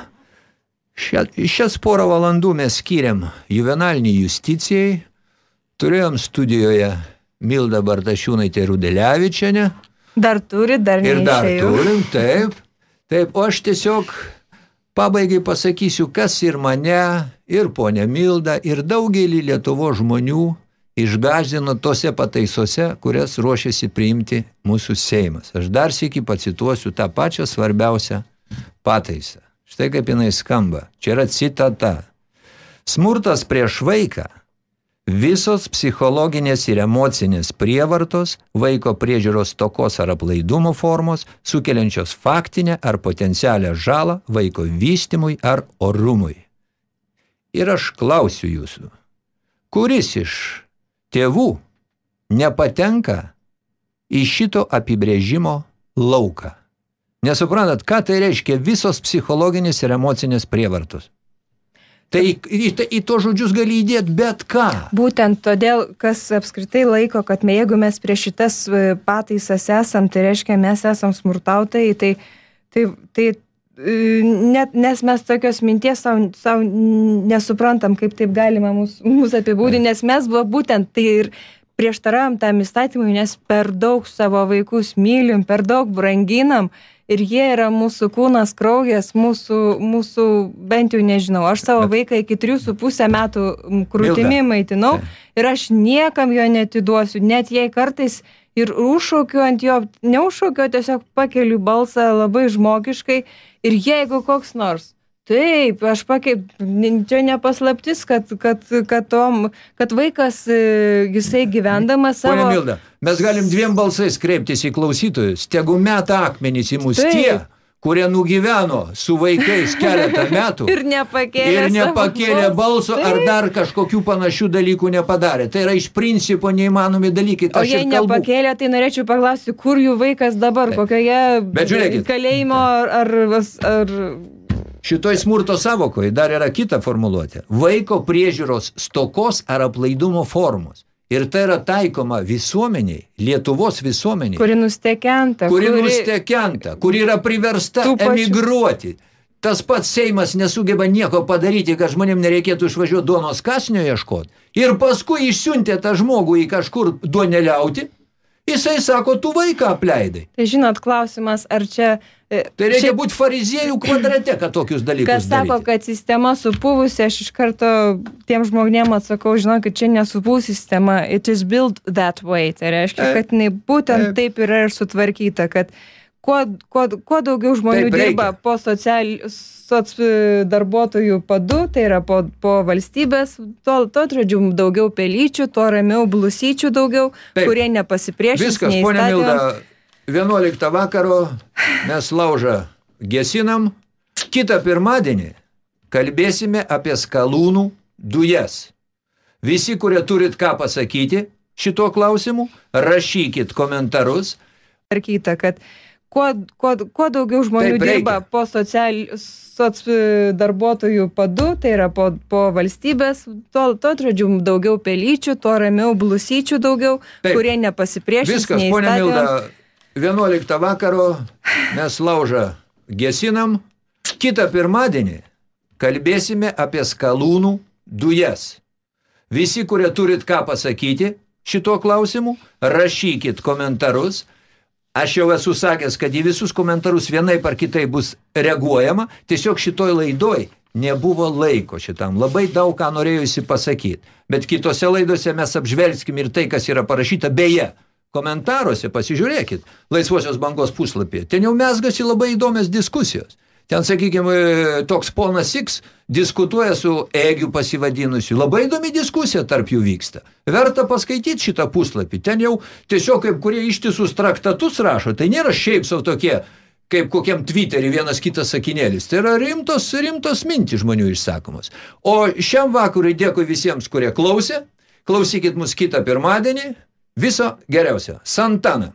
Šia, šias porą valandų mes skiriam juvenaliniai justicijai. Turėjom studijoje Milda Bartašiūnaitė Rudelevičianė. Dar turi, dar Ir dar neišėjau. turim, taip. Taip, o aš tiesiog pabaigai pasakysiu, kas ir mane, ir ponę Mildą, ir daugelį Lietuvo žmonių išgazdino tose pataisose, kurias ruošiasi priimti mūsų Seimas. Aš dar sėki pacituosiu tą pačią svarbiausią pataisą. Štai kaip jinai skamba. Čia yra citata. Smurtas prieš vaiką Visos psichologinės ir emocinės prievartos, vaiko priežiūros tokos ar aplaidumo formos, sukeliančios faktinę ar potencialią žalą vaiko vystimui ar orumui. Ir aš klausiu jūsų, kuris iš tėvų nepatenka į šito apibrėžimo lauką? Nesuprantat, ką tai reiškia visos psichologinės ir emocinės prievartos? Tai į, į, į to žodžius gali įdėti bet ką. Būtent todėl, kas apskritai laiko, kad me, jeigu mes prieš šitas e, pataisas esam, tai reiškia, mes esam smurtautojai, tai, tai, tai e, net, nes mes tokios minties savo, savo nesuprantam, kaip taip galima mūsų apibūdinti, nes mes buvo būtent tai ir prieštaravom tam įstatymui, nes per daug savo vaikus mylim, per daug branginam ir jie yra mūsų kūnas, kraujas, mūsų, mūsų bent jau nežinau, aš savo vaiką iki 3,5 metų krūtimi Milda. maitinau ir aš niekam jo netiduosiu, net jei kartais ir užšaukiu ant jo, neužšaukiu, tiesiog pakeliu balsą labai žmogiškai ir jeigu koks nors. Taip, aš pakeip, čia nepaslaptis, kad, kad, kad, tom, kad vaikas, e, jisai gyvendamas Pone savo... Milda, mes galim dviem balsais kreiptis į klausytojus. Tegu meta akmenys į mus Taip. tie, kurie nugyveno su vaikais keletą metų Ir nepakėlė, ir nepakėlė balso ar Taip. dar kažkokių panašių dalykų nepadarė. Tai yra iš principo neįmanomi dalykai. O Aš jei nepakėlė, tai norėčiau paklausti, kur jų vaikas dabar, kokioje Bet žiūrėkit. kalėjimo ar, ar, ar Šitoj smurto savokoje dar yra kita formuluotė. Vaiko priežiūros stokos ar aplaidumo formos. Ir tai yra taikoma visuomeniai, Lietuvos visuomeniai. kuri nustekenta, kuri, kuri nustekenta, kuri yra priversta Tų pačių- emigruoti. Tas pats Seimas nesugeba nieko padaryti, kad žmonėm nereikėtų išvažiuoti duonos kasnio ieškoti. Ir paskui išsiuntė tą žmogų į kažkur duoneliauti. Jisai sako, tu vaiką apleidai. Tai žinot, klausimas, ar čia... e, Tai reikia šiaip- būti fariziejų kvadrate, kad tokius dalykus Kas sako, daryti. kad sistema supuvusi, aš iš karto tiem žmonėm atsakau, žinokit, čia nesupūs sistema, it is built that way. Tai reiškia, Taip. kad jinai būtent taip yra ir sutvarkyta, kad kuo, kuo, kuo daugiau žmonių dirba po social, soc darbuotojų padu, tai yra po, po valstybės, to, to žodžiu, daugiau pelyčių, tuo ramiau blusyčių daugiau, Taip. kurie nepasipriešins. Viskas, ponia. Milda, 11 vakaro mes laužą gesinam. Kitą pirmadienį kalbėsime apie skalūnų dujas. Visi, kurie turit ką pasakyti šituo klausimu, rašykit komentarus. tvarkyta, kad kuo, kuo, kuo daugiau žmonių dirba po social, soc darbuotojų padu, tai yra po, po valstybės, tuo, tuo žodžiu, daugiau pelyčių, tuo ramiau blusyčių daugiau, Taip. kurie nepasipriešins. Viskas, ponia. Milda, 11 vakaro mes laužą gesinam. Kitą pirmadienį kalbėsime apie skalūnų dujas. Visi, kurie turit ką pasakyti šituo klausimu, rašykit komentarus. Aš jau esu sakęs, kad į visus komentarus vienai par kitai bus reaguojama. Tiesiog šitoj laidoj nebuvo laiko šitam. Labai daug ką norėjusi pasakyti. Bet kitose laidose mes apžvelgskim ir tai, kas yra parašyta. Beje, komentaruose pasižiūrėkit Laisvosios bangos puslapyje. Ten jau mesgasi labai įdomios diskusijos. Ten, sakykime, toks ponas X diskutuoja su Egiu pasivadinusiu. Labai įdomi diskusija tarp jų vyksta. Verta paskaityti šitą puslapį. Ten jau tiesiog kaip kurie ištisus traktatus rašo. Tai nėra šiaip savo tokie, kaip kokiam Twitterį vienas kitas sakinėlis. Tai yra rimtos, rimtos mintys žmonių išsakomos. O šiam vakarui dėkui visiems, kurie klausė. Klausykit mus kitą pirmadienį. Viso geriausio. Santana.